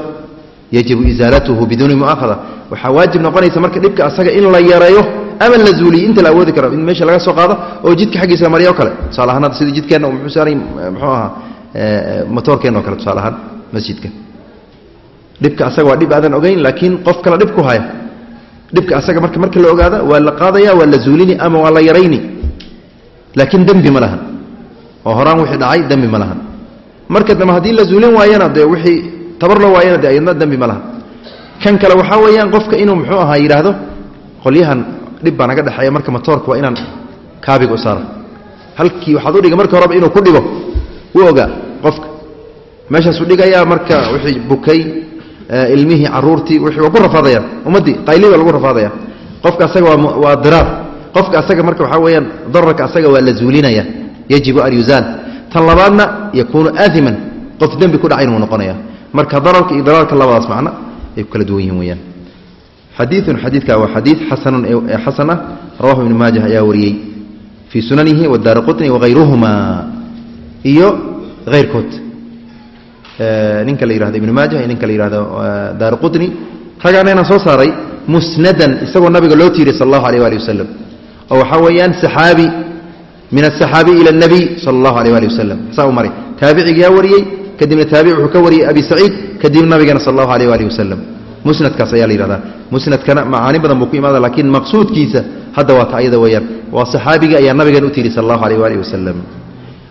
yajibu isaalatuhu biduuni mu'aakhada waxaa waajib noqonaysa marka dhibka asaga in la yareeyo ama la zuuliyo inta la awoodi karo in meesha laga soo qaado oo jidka xaggiisa la mariyo o kale. Tusaale ahaan hadda sidii jidkeenna uu muxuu saaray muxuu ahaa motoorkeenna o kale tusaale ahaan masjidka. Dhibka asaga waa dhib aadan ogeyn laakiin qof kale dhib ku haya. Dhibka asaga marka marka la ogaado waa la qaadaya waa la zuulini ama waa la yarayni. Laakiin dembi ma lahan. Oo horaan wixii dhacay dembi ma lahan. Marka dambe haddii la zuulin waayana dee wixii tabar loo waayana dee ayadna dembi ma lahan. Kan kale waxaa weeyaan qofka inuu muxuu ahaa yidhaahdo qolyahan dhib baa naga dhexeeya. Marka matoorka waa inaan kaabiga u saaro. Halkii waxaad udhiga marka horeba inuu ku dhigo u ogaa qofka. Meeshaasuu dhigayaa marka wixii bukay ilmihii caruurtii wixii waa ku rafaadayaan ummaddii qayli baa lagu rafaadaya. Qofka asaga waa diraar. Qofka asaga marka waxaa weeyaan dararka asaga waa la zuulinaya. Yajibu an yuzaal tan labaadna yakuunu aaiman qof dembi ku dhacayn uu noqonaya marka dararka iyo diraarka labadaas macno ay ku kala duwan yihiin weyaan xadiiun xadiidka waa xadii xasanun ee xasan ah rawahu ibnu maajah ayaa wariyey fii sunanihi wadaari qutni waayruhuma iyo ayrkood ninka la yihahdo ibnu maajah iyo ninka la yihahdo daari qutni ragaana inaan soo saaray musnadan isagoo nabiga loo tiiray sal allahu aleh ali wasalam oo waxaa weeyaan saxaabi min asaxaabi ila اnabiy sal allahu aleh ali wasalam saa u maray. Taabicigayaa wariyey kadibna taabic wuxuu ka wariyey abi saciid kadibna nabigana sal allahu aleh ali wasalam musnadkaas ayaa la yihahdaa musnadkana macaani badan buu ku imaada laakiin maqsuudkiisa hadda waata ayada weyaan waa saxaabiga ayaa nabigan u tihi sal allahu aleh waalihi wasalam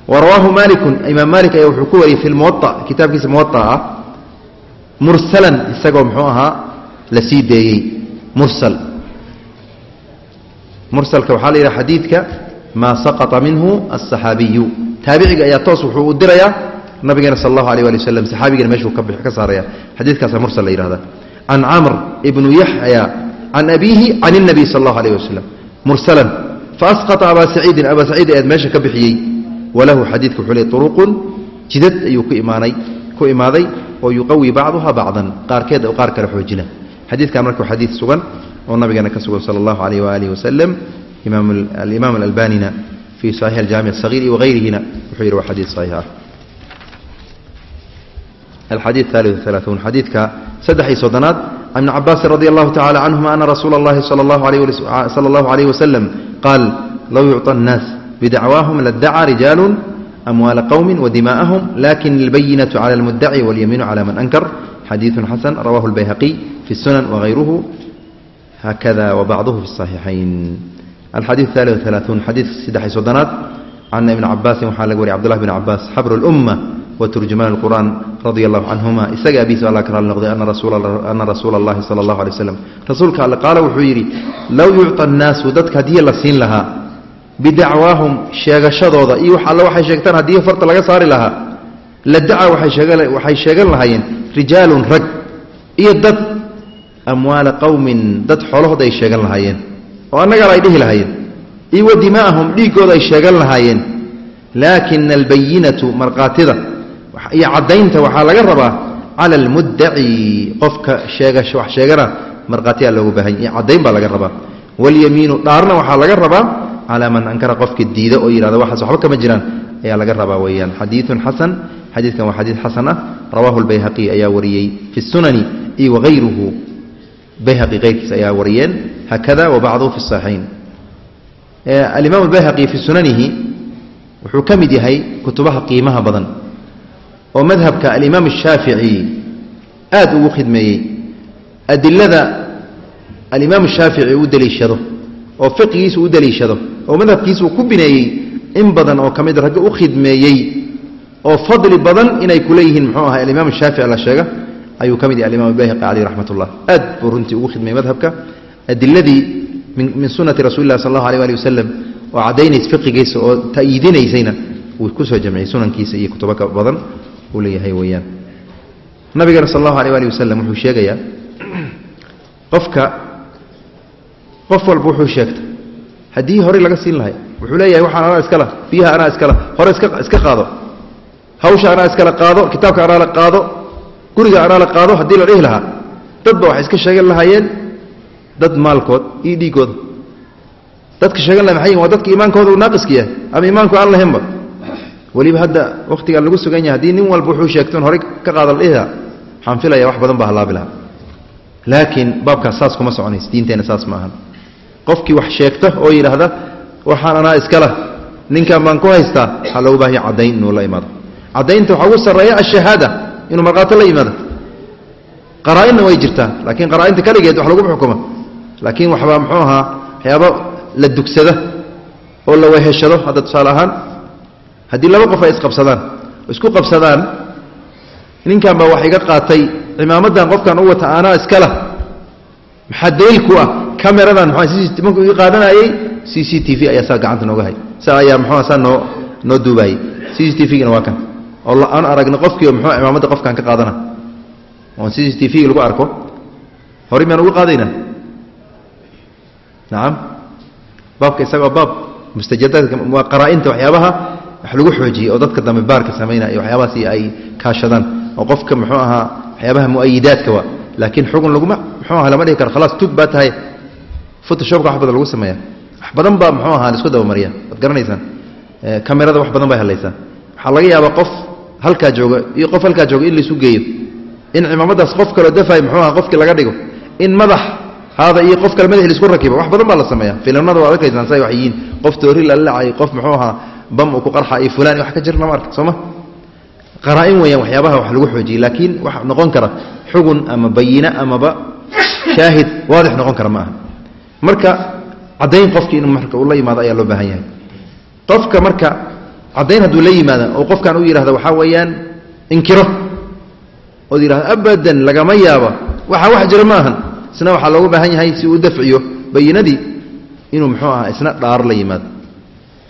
wa rawaahu maaliku imaam maalik ayaa wuxuu ku wariyey fi muwa kitaabkiisa muwaa ah mursalan isagoo muxuu ahaa la sii deeyey mursal. Mursalka waxaa la yidhaha xadiidka maa saqata minhu asaxaabiyu taabiciga ayaa toos wuxuu u dirayaa nabigeena sal allahu aleh waali wasalam saxaabigeena meeshuu ka saaraya xadiidkaasa mursal la yidhahda can camr ibnu yaxya can abiihi can الnabiy sal اllahu alيh waslm mursalan faasqطa abaa saciidin abaa saciid eed meesha ka bixiyey walahu xadiidka wuxuu le uruqun jidad ayuu ku imaanay ku imaaday oo yuqawi bacduha bacdan qaarkeed oo qaar kale xoojina xadiidkan marka waa xadiid sugan oo nabigeena ka sugan sala allahu alayh waaalih wasalam alimaam alalbanina fii saxiix aljaamic asagiir iyo wahayrihina wuxuu yidhi waa xadiid saxiix ah alxadiid aali alaauun xadiidka saddexii sodonaad an ibni cabaasin radi allahu tacala canhuma ana rasuula allahi sala allahu calayh wasalam qaal low yucطa annaas bidacwaahum ladacaa rijaalu amwaala qowmi wadimaa'ahum laakiin ilbayinatu cala almuddaci walyamiinu cala man ankar xadiidun xasan rawahu lbayhaqiy fi sunan wahayruhu haakada wabacduhu fi saxiixayn alxadiid aali alaauun xadiidka saddexii sodonaad cana ibni cabaasin waxaa laga wariyay cbdulah bn cabaas xabru lumma waturjumaan qur'aan radia allahu canhuma isaga abiis alla ka raali noqday ana rasuula allahi sala allahu alay waslem rasuulka alle qaala wuxuu yidhi low yucta annaasu dadka haddii la siin lahaa bidacwaahum sheegashadooda iyo wax alle waxay sheegtaan haddii farta laga saari lahaa la dacaa waxay sheegan lahaayeen rijaalun rag iyo dad amwaala qowmin dad xoolahooda ay sheegan lahaayeen oo annagaala ay dhihi lahaayeen iyo wa dimaa'ahum dhiiggooda ay sheegan lahaayeen. Laakina albayinatu markhaatida iyo caddaynta waxaa laga rabaa cala almuddaci qofka sheegash wax sheegana markhaatiyaa loogu baahan iyo caddayn baa laga rabaa. Walyamiinu dhaarna waxaa laga rabaa calaa man ankara qofka diida oo yidhahda waxaas waxba kama jiraan ayaa laga rabaa weeyaan. Xadiidun xasan xadiidkan waa xadiid xasan ah rawaahu lbayhaqi ayaa wariyey fi sunani iyo wahayruhu bayhaqi keyrkiis ayaa wariyeen hakada wabacduhu fi saxiixayn alimaam albayhaqi fi sunanihi wuxuu ka mid yahay kutubaha qiimaha badan oo madhabka alimaam ashaafici aad ugu khidmeeyey adilada alimaam shaafici u deliishado oo fiqigiisu u deliishado oo madhabkiisa uu ku bineeyey in badan oo ka mid ragga u khidmeeyey oo fadli badan inay ku leeyihiin ahay alimaam shaafici la sheega ayuu ka mid yahay alimaam albayhaqi caleyh raxmat ullah aad buu runtii ugu khidmeeyey madhabka adiladii min sunati rasuli lah sal allahu alيh ali wasalam oo caddaynaysa fiqigiisa oo ta'yiidinaysayna wuu ku soo jamciyey sunankiisa iyo kutubo badan uu leeyahay weeyaan. Nabigana sal allahu alيh ali wasalam wuxuu sheegayaa qofka qof walba wuxuu sheegtay haddii horey laga siin lahay wuxuu leeyahay waxaan anaa iskala biyaha anaa iskala hore iska qaado hawsha anaa iskala qaado kitaabka anaa la qaado guriga anaa la qaado haddii la dhihi lahaa dadba waxay iska sheegan lahaayeen dad maalkood iyo dhiigooda. Dadka sheegan laha maxay waa dadka iimaankooda uu naaqiska yahay ama iimaanku aan lahaynba weliba hadda wakhtigaan lagu sugan yahay haddii nin walba wuxuu sheegtoon horey ka qaada la dhihi lahaa waxaan filaya wax badan baa halaabi lahaa. Laakiin baabkaas saas kuma soconays diinteenna saas ma ahan. Qofkii wax sheegta oo yidhaahda waxaan anaa iskala ninkan baan ku haystaa waxaa loogu baahanya caddayn inuu la imaado. Caddaynta waxaa ugu sarreeya ashahaada inuu markhaato la yimaado qaraa-inna way jirtaa laakiin qaraa-inta kaligeed wax lagu xukuma laakiin waxbaa muxuu ahaa waxyaaba la dugsada oo la weheshado hadda tusaale ahaan haddii laba qof ay isqabsadaan oo isku qabsadaan ninkan baa wax iga qaatay cimaamadan qofkan u wata anaa iskala. Maxaa daliil ku ah cameradan markuu ii qaadanayey c c t v ayaa saa gacanta nooga hay saa ayaa mxua saa noo noo duubayey c c t v-gana waa kan. Oo aan aragna qofkii mxuu cimaamadda qofkan ka qaadana oon c c t v-ga lagu arko. Horey miyaan uga qaadayna nacam baabka isagoo baab mustajadaadka waa qaraa-inta waxyaabaha wax lagu xoojiyey oo dadka dambe baarka samaynaya waxyaabahaas ay kaashadaan. Oo qofka muxuu ahaa waxyaabaha muayidaadka waa. Laakiin xugun laguma muxuu aha lama dhihi karo khalaas tug baa tahay. Photoshopka wax badan lagu sameeya wax badan baa muxuu ahaa la isku dabamariya waad garanaysaan kamerada wax badan bay hadlaysaa waxaa laga yaabaa qof halkaa jooga iyo qof halkaa jooga in laisu geeyo. In cimaamadaas qof kaloo dafay muxuu aha qofkii laga dhigo. In madax haada iyo qof kale madaxi la isku rakibo wax badan baa la sameeya filimnada waad arkaysaan say wax yihiin. Qof toori lalacay qof muxuu ahaa bam ku qarxa iyo fulaan iyo wax ka jir lama arka sooma qaraa-in weeyaan waxyaabaha wax lagu xoojiyey laakiin wax noqon kara xugun ama bayine amaba shaahid waadix noqon kara ma aha. Marka caddayn qofkii inuu marka uu la yimaado ayaa loo baahan yahay. Qofka marka caddayn hadduu la yimaada oo qofkan u yidhahda waxaa weeyaan inkiro ood yidhahdo abadan lagama yaabo waxa wax jira ma ahan. Isna waxaa loogu baahan yahay si uu dafciyo bayinadii inuu muxuu ahaa isna dhaar la yimaado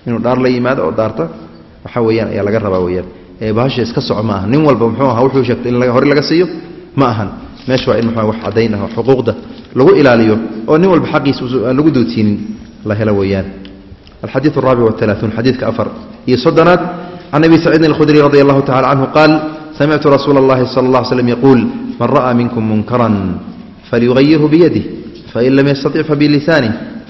inuu dhaar la yimaado oo daarta waxa weyaan ayaa laga rabaa weyaan bahasha iska soco maaha nin walba muxuu aha wuxuu sheegtay in hore laga siiyo ma ahan. Meesha waa in muxua wax caddayn ah xuquuqda lagu ilaaliyo oo nin walba xaqiisa aan lagu duutiinin la helo weyaan alxadiid araabic waalaauun xadiidka afar iyo soddonaad can abi saciidin alkhudri radi allahu tacala canhu qaal samictu rasuula اllahi sala اllah slm yaquul man ra'aa minkum munkaran falyuqayirhu biyadih fain lam yastatic fa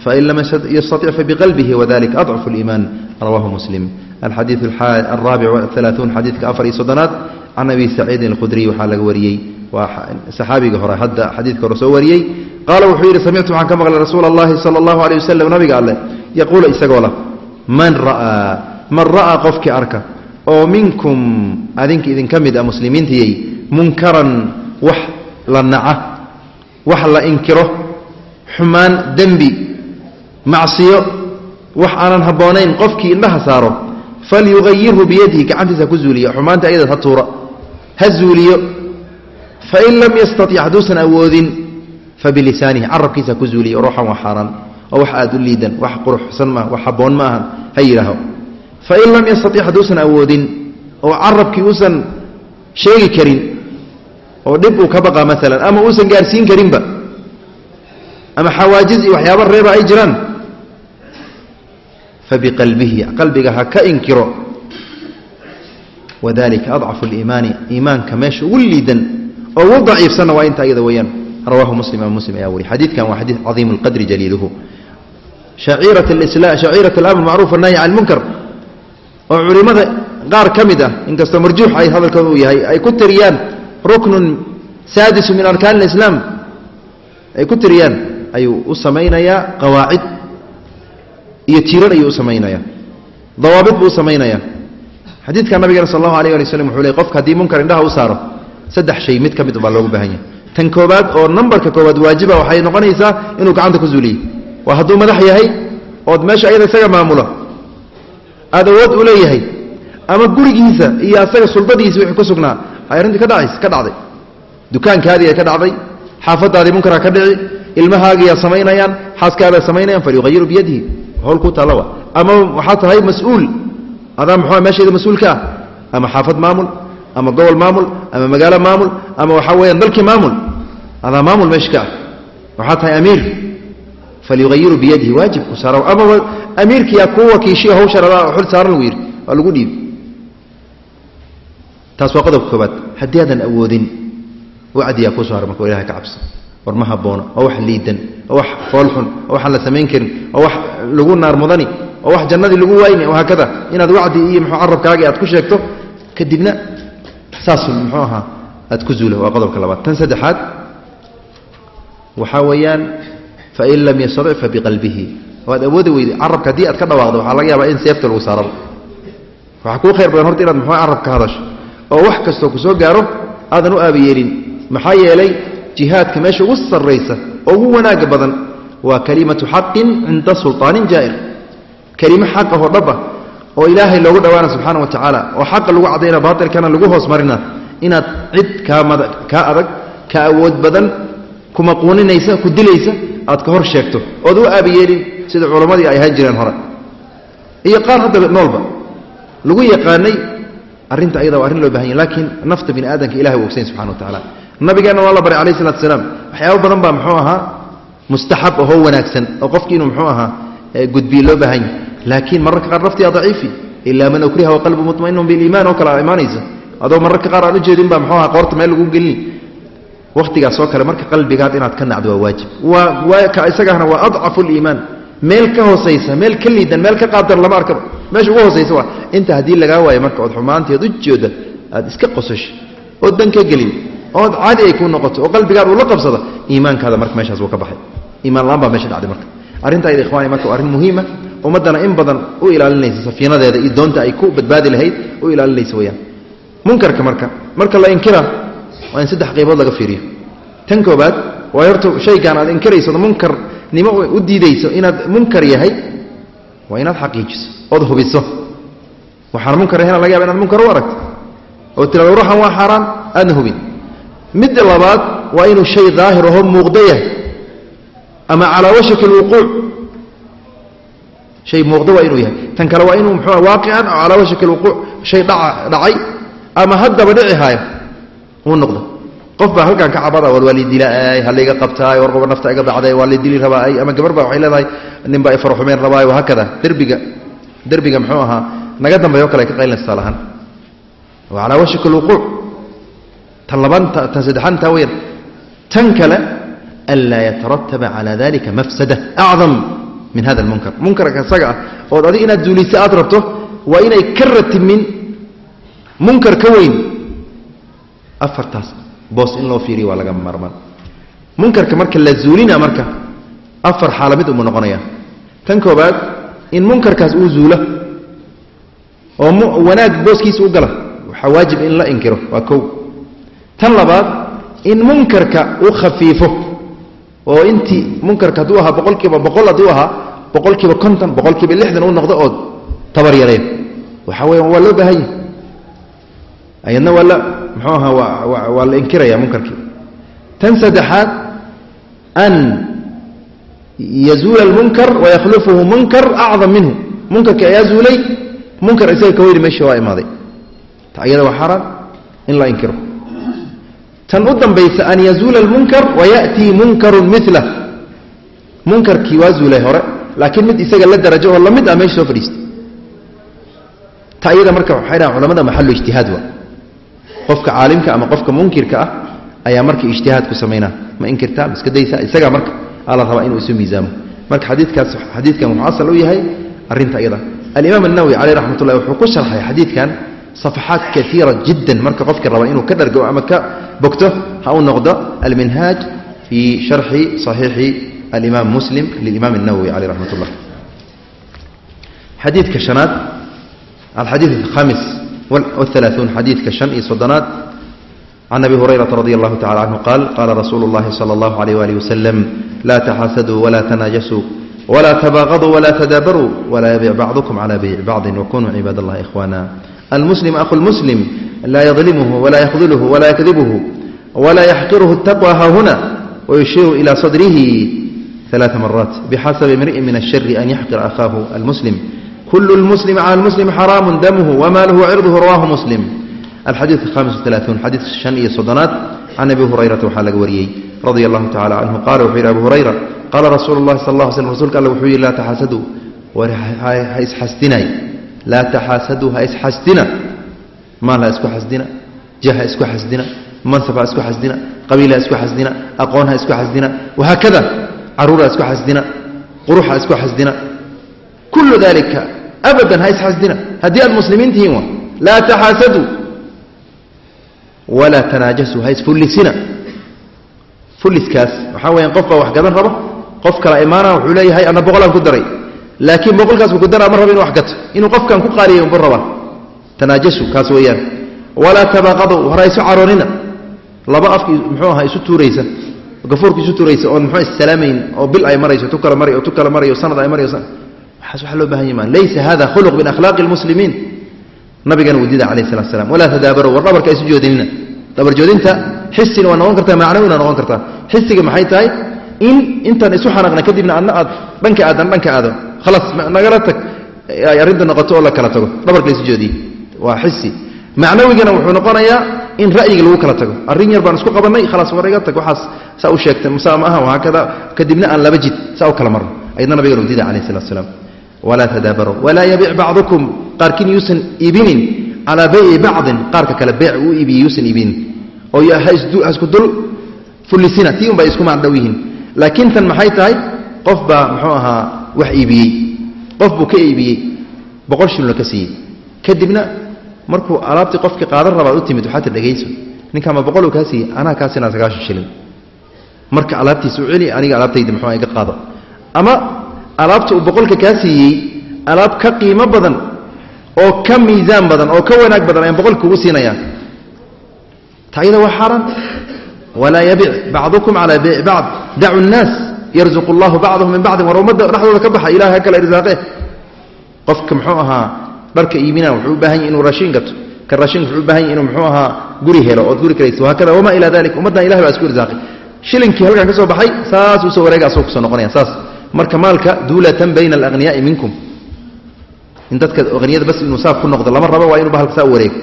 fain lam yastaطic fabiqalbihi wadalika adcfu اliiman rawahu muslim alxadiiث alraabic والثaلaaثuun xadiidka afar iyo soddonaad can abi saciidin اlkhudriy waxaa laga wariyey waa saxaabiga hore hadda xadiidka hore soo wariyey qaala wuxuu yidhi samictu waxaan ka maqlay rasuula اllahi salى اllahu alيه waslm nabiga alleh yaquulu isagoo lah man ra'aa man ra'aa qofkii arka oo minkum adinka idinka mid a muslimiintiyey munkaran wax la naca wax la inkiro xumaan dembi macsiyo wax aanan habboonayn qofkii indhaha saaro falyugayirhu biyadihi gacantiisa ku zuuliyo xumaanta ayadaad ha tuura ha zuuliyo. Fain lam yastatic hadduusan awoodin fabilisaanihi carabkiisa ku zuuliyo ruuxan waa xaaraan oo wax aad u liidan wax quruxsan maaha wax habboon ma ahan ha yidhaaho. Fain lam yastatic hadduusan awoodin oo carabkii uusan sheegi karin oo dhib uu ka baqa maalan ama uusan gaarsiin karinba ama xawaajiz iyo waxyaaba reeba ay jiraan fabiqalbihi qalbiga ha ka inkiro. Wadalika adcafu liimaani iimaanka meesha ugu liidan oo ugu daciifsanna waa inta iyada weeyaan. Rawahu muslim imaam muslim ayaa wariy xadiidkan waa xadiid cadiimu lqadri jaliiluhu. Shaciirat alamr macruuf anahyi can lmunkar oo culimmada qaar ka mid ah inkastoo marjuux ay hadalkooda uu yahay ay ku tiriyaan ruknun saadisu min arkaan alislaam. Ay ku tiriyaan ayuu u samaynayaa qawaacid iyo tiirar ayuu u samaynayaa. Dawaabid buu u samaynayaa. Xadiidka nabigana sal allahu alayh ali waslm wuxuu ley qofka haddii munkar indhaha u saaro saddex shay mid ka mid baa loogu baahan yahay tan koobaad oo nambarka koobaad waajiba waxay noqonaysaa inuu gacanta ku zuuliyo waa hadduu madax yahay ood meesha ayada isaga maamulo aad awood u leeyahay ama gurigiisa iyo asaga suldadiisa wixii ku sugnaa ay arrintii ka dhacays ka dhacday. Dukaankaadii ay ka dhacday xaafadaadii munkaraa ka dhici ilmahaagiyaa samaynayaan xaaskaadaa samaynayaan falyuhayiru biyadihi howl ku taalla ama waxaa tahay mas'uul? Adaa muxua meeshayda mas'uulka ah? Ama xaafad maamul ama gobol maamul ama magaalo maamul ama waxaa weyaan dalkii maamul? Adaa maamul meesha ka ah. Waxaa tahay amiir. Falyuayiru biyadihi waajibku saara amaba amiirkiyaa kuu wakiishiyo hawshan adaa xul saaran lagu yidhi waa lagu dhiibi taas waa qodobka koobaad haddii aadan awoodin wacdiyaa kuu soo haray marka ilahay ka cabsa war ma haboono oo wax liidan oo wax foolxun oo waxaan la samayn karin oo wax lagu naar oo wax jannadii lagu waayni oo haakada inaad wacdi iyo muxuu carabkaagii aad ku sheegto kadibna saas muxuu ahaa aad ku zuula waa qodobka labaad. Tan saddexaad waxaa weeyaan fain lam yastatic fabiqalbihi waad awoodi weyday carabka haddii aad ka dhawaaqdo waxaa laga yaabaa in seefta lagu saaraba waxaa kuu khayr badan horta inaad muxuu carab hadasho oo wax kastoo ku soo gaaro aadan u aabayeelin maxaa yeelay jihaadka meesha ugu sarraysa oo ugu wanaagga badan waa kalimatu xaqin cinda sulطaanin jaa'ir. Kelimo xaq ahoo dhab ah oo ilaahay loogu dhowaana subxaana wa tacaala oo xaqa lagu caddayna baatilkana lagu hoos marina. Inaad cid kaa adag ka awood badan kuma quuninaysa ku dilaysa aad ka hor sheegto. Ood u aabayeelin sida culammadii ay ahaan jireen hore. Iyo qaar hadda noolba lagu yaqaanay arrinta ayada waa arrin loo baahan yahy laakiin nafta bini aadamka ilahay u ogsayn subxana wa tacaala nabigeenna waa la baray alayh salatu salaam. Waxyaaba badan baa muxuu ahaa mustaxab ahoo wanaagsan oo qofki inuu muxuu ahaa gudbiye loo baahan yahy laakiin mararka qaar naftiyaa daciifi. Ilaa man ukriha waqalbu mutmainun biliimaan oo kale a imaanaysa adoo mararka qaar aan ujeedin baa muxuu aha qoorta meel lagu gelin. Wakhtigaas oo kale marka qalbigaad inaad ka nacdo waa waajib. Waa ka isagahna waa adcafu liimaan meel ka hoosaysa meel ka liidan meel ka qaabdan lama arkaba meesha ugu hoosaysa waa inta haddii lagaa waayo marka ood xumaanteed u jooda aad iska qosasho ood dan ka gelin ood caadi ay kuu noqoto oo qalbigaad uu la iimaankaada marka meeshaas wuu ka baxay. Iimaan la'aan baa meesha dhacday marka. Arrintaayda ikhwaani marka waa arrin muhiima ummaddana in badan u ilaalinaysa safiinadeeda iyo doonta ay ku badbaadi lahayd u ilaalinaysa weyaan. Munkarka marka marka la inkira waa in saddex qaybood laga fiiriyo. Tan koobaad waa horta shaygaan aad inkirayso munkarnimo u diidayso inaad munkar yahay waa inaad xaqiijiso ood hubiso. Waxaan munkar ahayna laga yaba inaad munkar u aragto. Oo tirado ruuxan waa xaaraan aadna hubin midda labaad waa inuu shay daahir ahoo muuqda yahay. Ama calaa washaki alwuquuc shay muuqda waa inuu yahay. Tan kale waa inuu muxuu waaqican oo calaa washaki alwuquuc shay dhaca dhacay. Ama haddaba dhici haayo uu noqdo. Qof baa halkan ka cabada war waa lidilaaay halayga qabtaay war qoba nafta iga bacday waa lidili rabaay ama gabar baa waxay leedahay nin baa ifarxumeen rabaay wahaakada derbiga derbiga muxuu ahaa naga dambeeyo kale ay ka qaylinaysa tusaalahaan waa calaa washaki alwuquuc tan laban tan saddexaan taa weyaan kale anlaa yatarataba cala dalika mafsada. Acdam min hada almunkar. Munkarka isaga ah ood adig inaad zuuliso aad rabto waa inay ka ratimin munkar ka weyn. Afartaas boos in loo fiiriyo waa laga maarmaan munkarka marka la zuulina marka afar xaala uma noqonaya. Tan koobaad in munkarkaas uu zuulo oo wanaag booskiisa u gala waxaa waajib in la inkiro waa kow tan labaad in munkarka uu khafiifo oo intii munkarka hadduu ahaa boqol kiiba boqol hadduu ahaa boqol kiiba konton boqol kiiba lixdan uu noqdo ood tabar yareeyo waxaa weya waa loo baahan yahy ayadna waa la muxuu ahaa waa waa la inkiraya munkarkii. Tan saddexaad an yazuula almunkar wayakhlufuhu munkar acdam minhu. Munkarka ayaa zuulay munkar isaga ka weyni meesha waa imaaday. Ta iyada waa xaaraan in la inkiro tan u dambaysa an yazuula munkar wayatii munkaru mila munkarkii waa zuulay hore laakiin mid isaga la darajo oo la mid a ah meesha soo fadhiista ta iyada marka waxay dhahan culamada maxalu ijtihaad waa. Qofka caalimka ama qofka munkirka ah ayaa marka ijtihaad ku samaynaa ma inkirtaa miska daysa isagaa marka aa la rabaa inuu isu miisaamo. Marka xadiikaas xadiidkan wuxuu asal u yahay arrinta iyada. Alimaam annawowi caleyh raxmat wuxuu ku sharxay xadiidkan صafaxaat kaiira jiddan marka qofka raba inuu ka dhargo ama ka bogto ha u noqdo alminhaaj fii sharxi صaxiixi alimaam muslim lilimaam الnawowi caleyh raxmat ullah xadiidka shanaad alxadiid الhamis والثلاثون xadiidka شhan iyo soddonaad can abi hurayرaةa رضي الله taعالى عنه قال قال رsuuل الlahi صلى الله عليه وaله وسلم لا تxاasدوا ولا تناجسوا ولا تباغضوا ولا تدابروا ولا يبيع بعضكم على بيع بعض وكونوا عباad الله إخوانا almuslim akhu lmuslim laa yadlimhu walaa yakdulhu walaa yakdibhu walaa yaxqirhu taqwa haahuna wayushiru ilaa sadrihi aa maraat bixasabi imri'in min ashari an yaxqira akhaahu almuslim kulu lmuslim cala lmuslim xaraamu damuhu wamaaluhu wcirduhu rawahu muslim alxadiid hamis alaauun xadiid shan iyo soddonaad can abi hurayrata waxaa laga wariyey radia allahu tacala canhu qala wuxuu yidhi abu hurayra qaala rasuulu llahi sal la sl rsulka alle wuxuu yidhi laa taxasaduu war ha isxasdinay laa taxaasaduu ha isxasdina maal ha isku xasdina jah ha isku xasdina mansab ha isku xasdina qabiil ha isku xasdina aqoon ha isku xasdina wahaakada carruur ha isku xasdina qurux ha isku xasdina kullu dalika abadan ha isxasdina haddii aad muslimiin tihiin wa laa taxaasaduu walaa tanaajasuu ha isfullisina fulliskaas waxaa weyaan qof baa wax gadan rabo qof kala imaana wuxuu leeyahay ana boqolaan ku daray laakiin boqolkaas buu ku daraa ma raba inu wax gato. Inuu qofkan ku qaaliya unbu rabaa. Tanaajasu kaas weeyaan. Walaa tabaaqadu hora isu caroonina laba afki muxuu ahaa isu tuuraysa. Gafuurka isu tuuraysa oon muxuu issalaamayn oo bil ay marayso tu kala marayo tu kala marayo sanad ay marayo waxaas waxa loo baahan yahi maa laysa hada khuluq min akhlaaqi lmuslimiin nabigana wudida calayh salatu slam walaa tadaabarow war dhabarka isu joodinina. Dhabarjoodinta xisina waa noqon kartaa macnawina noqon kartaa. Xisiga maxay tahay? In intaan isu xanaaqna kadibna aad dhanka aadan dhanka aado nagala tag arrinta noqoto oo la kala tago dhabarka la isu joodiye waa xisi macnawigana wuxuu noqonayaa in ra'yiga lagu kala tago arrin yar baan isku qabanay khalaas war iga tag waxaas saa u sheegtay musa ma aha wahaakada kadibna aan laba jid saa u kala marno ayadna nabigana udida calayh salatu salaam walaa tadaabarow walaa yabic bacdukum qaarkiin yuusan iibinin calaa bayci bacdin qaarka kale beec uu iibiyey yuusan iibinin oo ha isku dul fullisina tii un isku macdhow yihiin laakiin tan maxay tahay qof baa muxuu ahaa wax iibiyey qof buu ka iibiyey boqol shilino ka siiyey. Kadibna markuu alaabtii qofkii qaadan rabaad u timid waxaa tir dhegayso ninkaama boqoluu kaa siiyey? Anaa kaa sinaa sagaashan shilin. Marka alaabtiisa u celi aniga alaabtayda muxuu iga qaado. Ama alaabta uu boqolka kaa siiyey alaab ka qiimo badan oo ka miisaan badan oo ka wanaag badan ayaan boqolka kugu siinayaa. Tayada waa xaaraan. Walaa yabic bacdukum calaa bayci bacd. Dacu nnaas yarzuqu allahu bacdahum min bacdin war ummadda dhexdooda ka baxa ilahay ha kala irsaaqe qofka muxuu ahaa dharka iibina wuxuu u yahy inuu raashiin gato. Ka raashinka wuxuu u yahy inuu muxuu ahaa guri helo ood guri karayso wahaakada wamaa ilaa dalik ummaddan ilahay baa isku irsaaqay. Shilinkii halkan ka soo baxay saas u soo wareega asoo ku soo noqonaya saas. Marka maalka duulatan bayna alahniyaai minkum. In dadka haniyada bas inuu saa ku noqdo lama rabo waa inu bahalka saa u wareego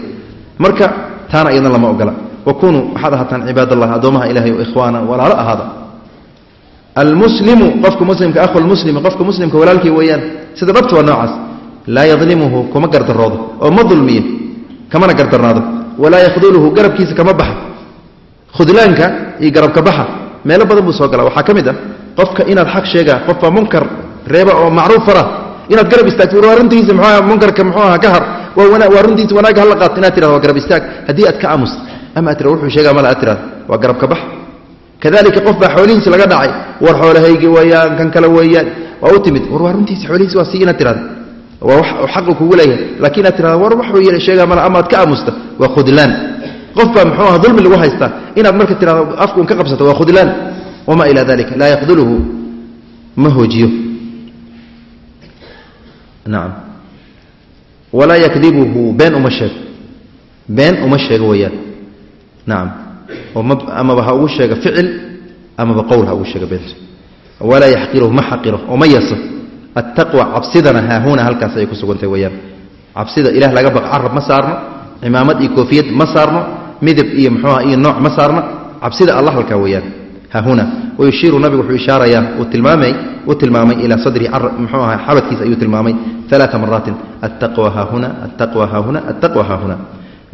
marka taana iyadna lama ogola. Wakunuu waxaad ahaataan cibaad allah addoomaha ilahay o ikhwaana walaalo ahaada almuslimu qofka muslimka ahu lmuslimi qofka muslimka walaalkii weeyaan sida dhabta waa noocaas laa yadlimuhu kuma gardaroodo oo ma dulmiyo kamana gardarnaado walaa yakhduluhu garabkiisa kama baxa khudlaanka iyo garabka baxa meelo badan buu soo gala waxaa ka mid ah qofka inaad xaq sheegaa qofbaa munkar reeba oo macruuf fara inaad garab istaagto waa runtiisa mxuuaha munkarka muxuu aha ka har waa runtiisa wanaagga hala qaato inaad tirado waa garab istaag haddii aad ka aamusta ama aad tirado wuxuu sheegaa mala aad tirado waa garabka bax kadalika qof baa xoolihiisa laga dhacay. War xoolahaygi weeyaan kan kale weeyaan. Waa u timid. War waa runtiisa xoolihiisa waa sii inaad tirado waa wax kugu leeyahay. Laakiin inaad tirado war waxuu sheegaa mala ama ka aamusta. Waa khudlaan. Qof baa muxuu aha dulmi lagu haystaa. Inaad marka tirado afkuun ka qabsato waa khudlaan. Wma ila dalika laa yakdulhu ma hoojiyo. Naam. Walaa yakdibuhu been uma sheego. Been uma sheego weeyaan. Nacam amaba ha ugu sheega ficil amaba qowl ha ugu sheega beenta walaa yaxqiruhu ma xaqiro oo ma yaso attaqwa cabsidana haahuna halkaas ayay ku sugantay weeyaan. Cabsida ilah laga baq carab ma saarno cimaamad iyo koofiyad ma saarno midab iyo muxuuha iyo nooc ma saarno cabsida allah halkaa weeyaan. Hahuna wayushiiru nabigu wuxuu ishaarayaa uu tilmaamay uu tilmaamay ilaa sadri muxuu ahaa xabadkiisa ayuu tilmaamay alaaa maraatin attaqwa haahuna attaqwa haahuna attaqwa haahuna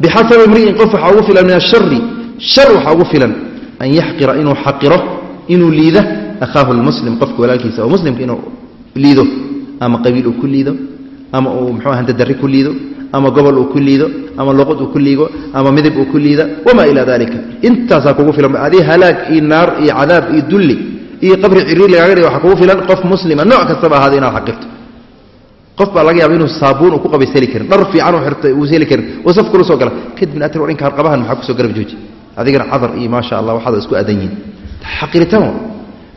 bixasabi imri'in qof waxaa ugu filan min ashari shar waxaa ugu filan an yaxqira inuu xaqiro inuu liida akhaahu lmuslim qofka walaalkiisa oo muslimka inuu liido ama qabiil uu ku liido ama uu muxuu ahanta darri ku liido ama gobol uu ku liido ama luqad uu ku liigo ama midab uu ku liida wamaa ilaa dalika intaasaa kugu filan adii halaag iyo naar iyo cadaab iyo dulli iyo qabri ciriir lagaaga dhiga waxaa kugu filan qof muslima nooc kastaba ahaada inaad xaqirto. Qof baa laga yaaba inuu saabuun uu ku qabays karin dhar fiican uu xirtay uusa heli karin oo saf kula soo gala kadibna atir warinka harqabahan maxaa ku soo garab jooji adigana cadar iyo maasha allah waxaad isku adan yihiin xaqiritaan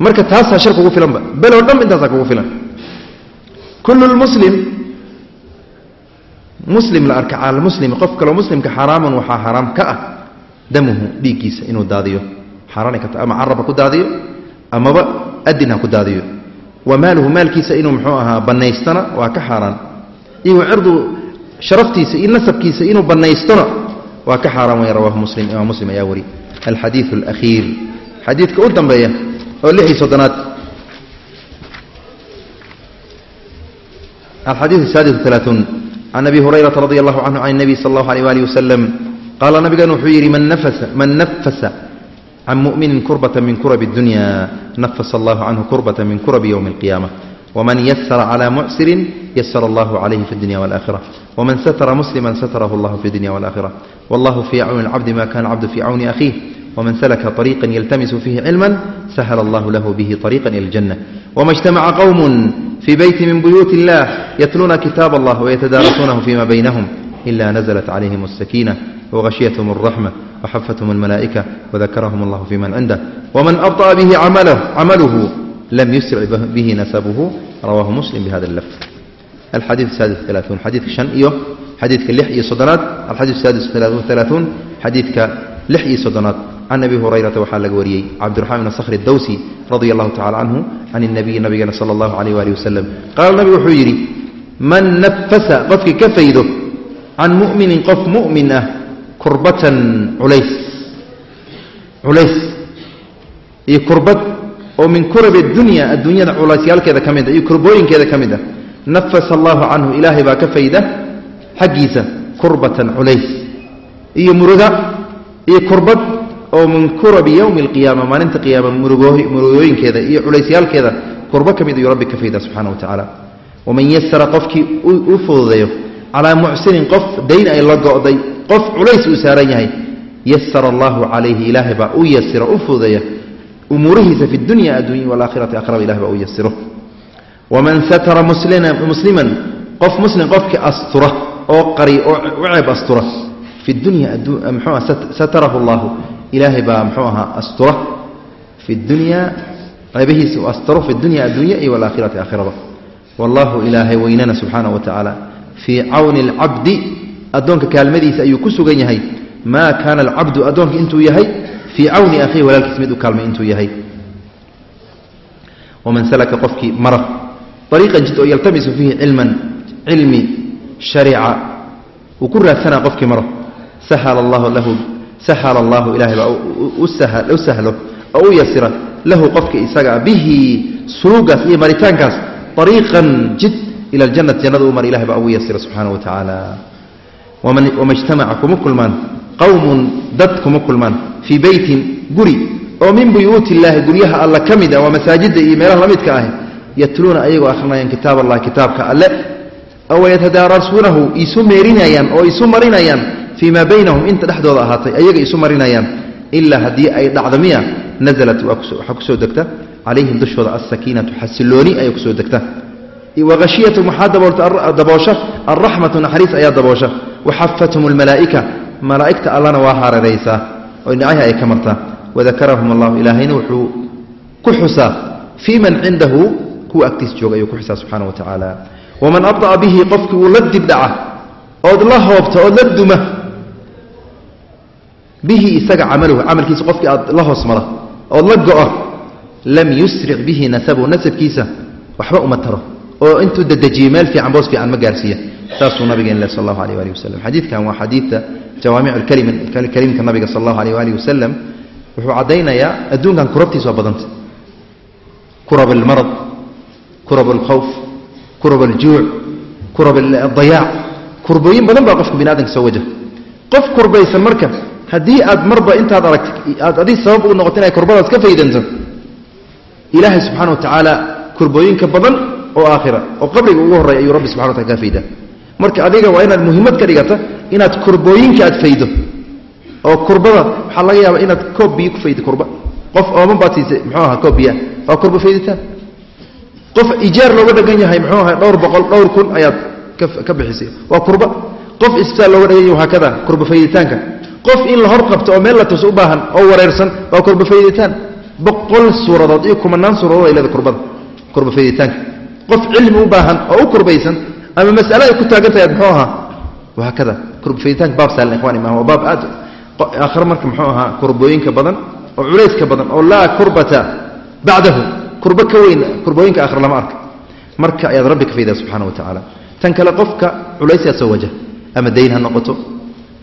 marka taasaa shar kugu filanba beloo dham intaasaa kugu filan. Kullu lmuslim muslim la arka cala muslimi qof kaloo muslimka xaraaman waxaa xaraam ka ah damuhu dhiiggiisa inuu daadiyo. Xaaraanay ka tahay ama carab ha ku daadiyo amaba adin ha ku daadiyo. Wa maaluhu maalkiisa inuu muxuu ahaa bannaystana waa ka xaaraan. Iyo cirdu sharaftiisa iyo nasabkiisa inuu bannaystona waa ka xaaraan weya rawaahu muslim imaam muslim ayaa wari. Alxadiiu alakhiir. Xadiidka u dambeeya oo lix iyo soddonaad alxadiiu asaadis alaaثuun can abi hurayrata radi allahu canhu can اnabiy sala allahu alيyh alih wasalam qaala nabigan wuxuu yidhi man nafasa can muminin kurbata min kurabi اdunya nafasa allahu canhu kurbata min kurabi ywmi اlqiyaama wman ysra clى mucsirin ysr allah calayhi fi اdunya wاlآkhirة wman satra muslima satrahu allah fi اdunya wاlآkhirة wallahu fii cawni اlcabdi ma kana cabdu fii cawni akhiih wman slka طريقا yltmis fihi cilmا shl اllah lah bih طريقا ilى الجنة wma اجتمca qwm fي beyti min buyuuت الlah yتluuna kitaab اllah وyتdaarasuunahu fيma baynhm إla نزلت عlayهm السkينة وغشيتhm الرحمة وxفتhm الملائكة وذkrhm اllah fي man cindah wman أbطأ bih cmlh lam yusرc bih nasbh rawah msلم bhada اlfظ الxadيث السادس ثaلaaثuun xadiidka شhan iyo xadiidka lix iyo soddonaad alxadiث السادس ثaلaaثuun xadiidka lix iyo soddonaad can abi hurayrata waxaa laga wariyey cabdiraxmaan bn skhr dawsi radia allahu tacala canhu can اnabiyi nabigeena sala allahu alayh wali wasalam qaala nabigu wuxuu yidhi man nafasa qofkii ka faydo can mu'minin qof mu'min ah kurbatan culays culays iyo kurbad oo min kurabi dunya adduunyada culeysyaalkeeda ka mid a iyo kurbooyinkeeda ka mid ah nafasa allahu canhu ilaahay baa ka fayda xaggiisa kurbatan culays iyo muruga iyo kurbad oo min kurabi yowmi alqiyaama maalinta qiyaama murugooyinkeeda iyo culeysyaalkeeda kurbo ka mid ayuu rabbi ka fayda subxana wa tacaala waman yasara qofkii u fududeeyo calaa mucsirin qof dayn ay la go'day qof culays uu saaran yahay yasara allahu calayhi ilaahay baa u yasira u fududeeya umuurihiisa fi dunya addunya walaakhirati akhraba ilahay baa u yasiro waman satara musliman qof muslim qofkii astura oo qari oo u ceeb astura fi dunya mxuua satarahu allahu ilaahay baa mxuu ahaa astura fi dunya ceebihiisa u asturo fi dunya addunya iyo walaakhirati aakhirada wallahu ilaahay weynana subxaana wa tacaala fii cawni alcabdi addoonka kaalmadiisa ayuu ku sugan yahay. Maa kaana alcabdu addoonka intuu yahay fii cawni akhiihi walaalkiis mid u kaalmay intuu yahay. Waman salaka qofkii mara ariiqan jid oo yaltamisu fiihi cilman cilmi shariica uu ku raadsanaa qofkii maro sahala allahu lahu sahala allahu ilahay baa u sahlo oo u yasira lahu qofka isaga bihi suluugaas iyo maritaankaas. Ariiqan jid ila aljannati jannada u mar ilahay baa ugu yasira subxaana wa tacaala wama ijtamaca kuma kulmaan qowmun dad kuma kulmaan. Fii beytin guri. Oo min buyuuti illaahi guryaha alla ka mid ah waa masaajidda iyo meelaha la midka ah yatluuna ayagoo akhrinayaan kitaab allahi kitaabka alle. Oo yatadaarasuunahu isu meerinayaan oo isu marinayaan fii maa baynahum inta dhexdooda ahaatay ayaga isu marinayaan. Ilaa haddii ay dhacdo miya waxaa ku soo degta. Calayhim dushooda alsakiinatu xasilooni ayaa ku soo degta. Wahashiyatm waxaa daboosha. Alraxmatu naxariis ayaa daboosha. Waxafathum almalaa'ika malaa'igta allana waa hareeraysaa oo dhinacaha ay ka martaa wadakarahum allahu ilaahayna wuxuu ku xusaa fii man cindahu kuwa agtiis jooga ayuu ku xusaa subxana wa tacaala. Waman abda'a bihi qofkii uu la dibdhaca ood la hoobta ood la duma bihi isaga camaluhu camalkiisa qofkii aad la hoos mara ood la go'o lam yusric bihi nasabuhu nasabkiisa waxba uma taro oo intuu dedejiye meel fiican boos fiican ma gaarsiiya. Saasuu nabigeen leh sal allahu alيh ali wasalam xadiidkan waa xadiidta jawaamic kalimka nabiga sal allahu alيh ali wasalam wuxuu caddaynayaa adduunkan kurabtiisa waa badanta kurab almarad kurab alkhawf kurab aljuuc kurab adayaac kurbooyin badan baa qofka bini adamka soo wajah qof kurbaysan marka haddii aad marba intaad aragta aad adig sabab u noqoto inay kurbadaas ka faydanto ilaahay subxana wa tacaala kurbooyinka badan oo aakhira oo qabriga ugu horreeya ayuu rabbi subxana wa tala kaa faydaa marka adiga waa inaad muhiimad ka dhigata inaad kurbooyinka aad faydo. Oo kurbada waxaa laga yaabaa inaad koob biyo ku faydo kurba. Qof ooman baad siisay muxuu ahaa koob biyaa waa kurba fayditaan. Qof ijaar looga dhagan yahay muxuu ahaa dhowr boqol dhowr kun ayaad ka bixisay. Waa kurba. Qof isbitaal looga dhagan yahay hakada kurba fayditaanka. Qof in la hor qabto oo meel la tus u baahan oo wareersan waa kurba fayditaan boqol suuradood iyo kumanaan suuradood ay leeda kurbada. Kurba fayditaanka qof cilmi u baahan oo u kurbaysan ama masale ay ku taagan tahay muxuu ahaa kurba fayditaanka baab saalan ikhwani maaha waa baab aad aakhire marka muxuu ahaa kurbooyinka badan oo culayska badan oo laa kurbata bacdahu kurbo ka weyn kurbooyinka aakhire lama arka marka ayaad rabbi ka faydaa subxana wa tacaala tan kale qofka culaysyaa soo wajah ama dayn ha noqoto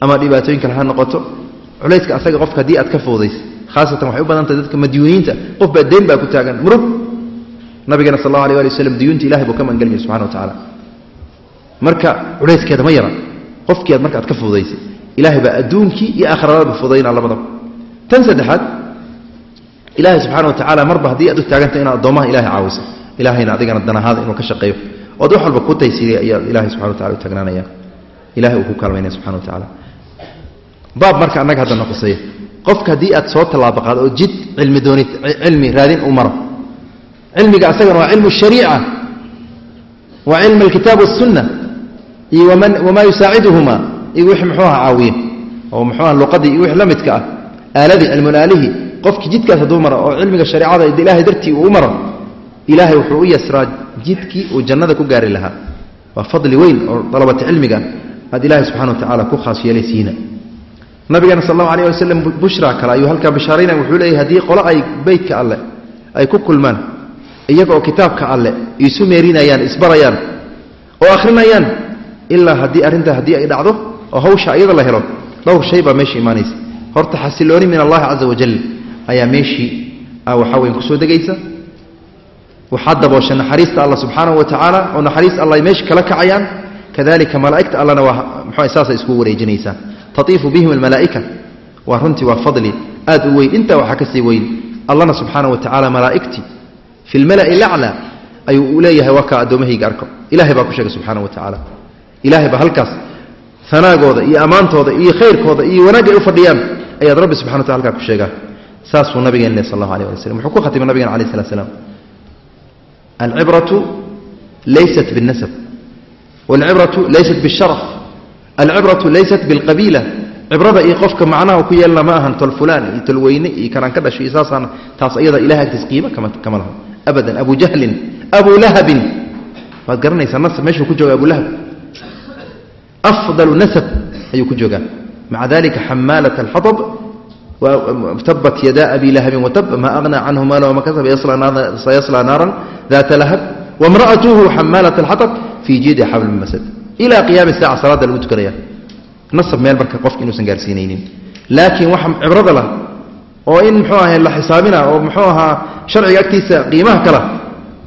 ama dhibaatooyin kale ha noqoto culayska asaga qofka haddii aad ka fuudaysa khaasatan waxay u badan tahay dadka madyuuniinta qof baa deyn baa ku taagan murug nabigeena sal allahu alay ali waslm duyuunta ilahay buu ka magangelmaya subxana wa tacaala marka culayskeeda ma yara. Qofkii aad marka aad ka fududaysay ilaahay baa adduunkii iyo aakhiradaadba fududayna labadaba tan saddexaad ilaahay subxana wa tacaala marba haddii aad u taagantay inaad addoommaha ilahay caawiso ilahayna adigana danahaada inuu ka shaqeeyo. Ood wax walba ku taysiiriya ayaa ilahay subxana wa tacala u taagnaanaya ilahay uu ku kaalmaynaya subxana wa tacaala baab marka annaga hadda noqosaya qofka haddii aad soo tallaabo qaado oo jid cilmi doonid cilmi raadin u maro cilmiga asagana waa cilmu shariica waa cilm alkitaab wasunna iyo wamaa yusaaciduhuma iyo wixii muxuu aha caawiye oo muxuu aha luqadii iyo wixii la midka ah aaladii cilmulaalihii qofkii jidkaas hadduu maro oo cilmiga shareecada ilaahay dartii uu u maro ilaahay wuxuu u yasraa jidkii uu jannada ku gaari lahaa. Waa fadli weyn oo dalabata cilmiga aad ilaahay subxana wa tacaala ku khaas yeelaysiina. Nabigeena sal allahu alيh waslm bushraa kale ayuu halkaa bishaaraynaya wuxuu leeyahy haddii qolo ay beytka alleh ay ku kulmaan iyaga oo kitaabka alleh isu meerinayaan isbarayaan oo akhrinayaan ilaa haddii arrintaa haddii ay dhacdo oo hawsha iyada la helo dhowr shay baa meesha imaanaysa. Horta xasilooni min allahi caza wajal ayaa meeshii waxaa weyn ku soo degaysa. Waxaa daboosha naxariista alla subxaanahu wa oo naxariis alla meesha kala kacayaan. Kadalika malaa'igta allana waa mxua saasay iskugu wareejinaysaa taiifu bihim almalaaika. Waa runtii waa fadli. Aad u weyn. Intaa waxaa ka weyn allana subxaana wa malaa'igtii fi lmala'i lacla ayuu u leeyahay waa kaa addoommahayga arko ilahay baa ku sheegay subxaana wa tacaala ilahay baa halkaas anaagooda iyo ammaantooda iyo khayrkooda iyo wanaagga ay u fadhiyaan ayaad rabbi subxana wa tala halkaa ku sheegaa saasuu nabigeen leh sal allahu alih ali slam wuxuu ku khatimay nabigen alayh slat slam alcibratu laysat biاlnasab wاlcibratu laysat biاsharaf alcibratu laysat bilqabiila cibrada iyo qofka macnaha ku yeelna ma ahan tol fulaan iyo tol weyne iyo kanaan ka dhashay iyo saasaan taas iyada ilahay agtiis qiimo kama laha abadan abu jahlin abu lahabin. Waad garanaysaa nasab meeshuu ku jooga abu lahab. Afdalu nasab ayuu ku joogaa. Maca dalika xamaalat alxatab tabat yada abi lahabin watab ma aghnaa canhu maala wama kasab sayasla naaran data lahab. Wamra'atuhu xamaalat alxatab fii jiidi xabl masad ila qiyaami saaca salaada lagu tukanaya. Nasab meel marka qofka inuusan gaarsiinaynin. Laakiin waxa cibrada lah oo in muxuu ahay la xisaabina oo muxuu ahaa sharciga agtiisa qiimaha kala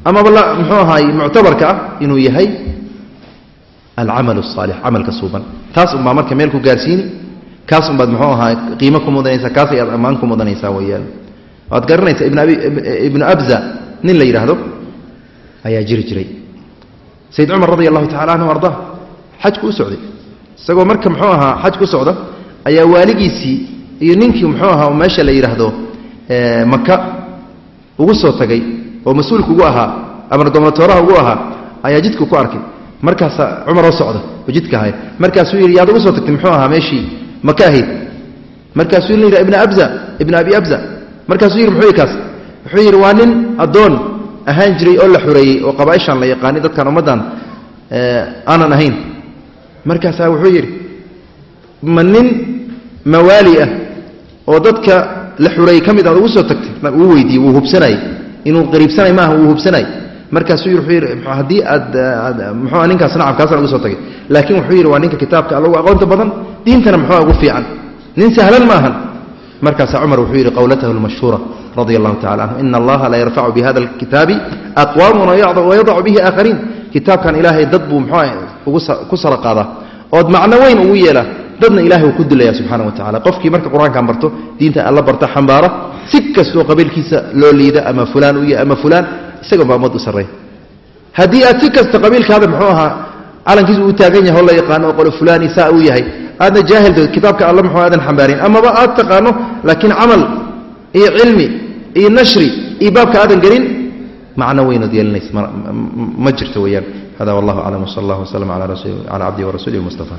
amaba la muxuu ahaay muctabarka ah inuu yahay alcamal الصaalix camalka suuban taas unbaa marka meel ku gaarsiini kaas unbaad muxuu ahaa qiimo ku mudanaysaa kaas ayaad ammaan ku mudanaysaa weyaan waad garanaysaa ibnu abza nin la yidhaahdo ayaa jiri jiray sayd cumar radi allahu tacala anhu arda xajku u socday isagoo marka muxuu ahaa xaj ku socda ayaa waaligiisii iyo ninkii muxuu ahaa meesha la yidhaahdo maka ugu soo tagay oo mas'uulka ugu ahaa ama gobnatooraha ugu ahaa ayaa jidku ku arkay. Markaasaa cumaroo socda oo jidka ahay markaasuu yidhi yaad ugu soo tagtay muxuu ahaa meeshii maka ahayd? Markaasuu yidhi ibna abza ibna abi abza. Markaasuu yidhi muxuu kaas? Wuxuu yidhi waa nin addoon ahaan jiray oo la xureeyey oo qabaaishaan la yaqaanay dadkan ummaddan aanan ahayn. Markaasaa wuxuu yidhi ma nin mawaali ah oo dadka la xureeyey ka mid aad ugu soo tagtay uu weydiiyey wuu hubsanayey inuu qariibsanay maaha wuu hubsanay. Markaasuu yidhi haddii aad muxuu ninkaas nacam kaasaan ugu soo tagay. Laakiin wuxuu yidhi waa ninka kitaabka alla ugu aqoonta badan diintana muxuu ugu fiican. Nin sahlan ma ahan. Markaasaa cumar wuxuu yidhi qowlatahu almashhuura radia allahu tacala canhu ina allaha la yarfacu bihada alkitaabi aqwaamun wayadacu bihi aakhariin kitaabkan ilaahay dad buu muxuu ku sara qaadaa. Ood macno weyn ugu yeelaa dadna ilahay wuu ku dilaya subxana wa tacala qofkii marka qur'aankan barto diinta alla barta xambaara si kastoo qabiilkiisa loo liida ama fulaan u ama fulaan isagoon baa ummad u sarreey haddii aad si kasta qabiilkaada muxuu ahaa calankiisa uu taagan yahay oo la yaqaano oo qolo fulaani saa uu yahay aadna jaahilta kitaabka alla muxuu aadan xambaarin. Amaba aad taqaano laakiin camal iyo cilmi iyo nashri iyo baabka aadan gelin macno weynood yeelinaysa ma jirto weeyaan hada wallahu aclam wsala allah wslm ala cabdihi warasuulihi mustafa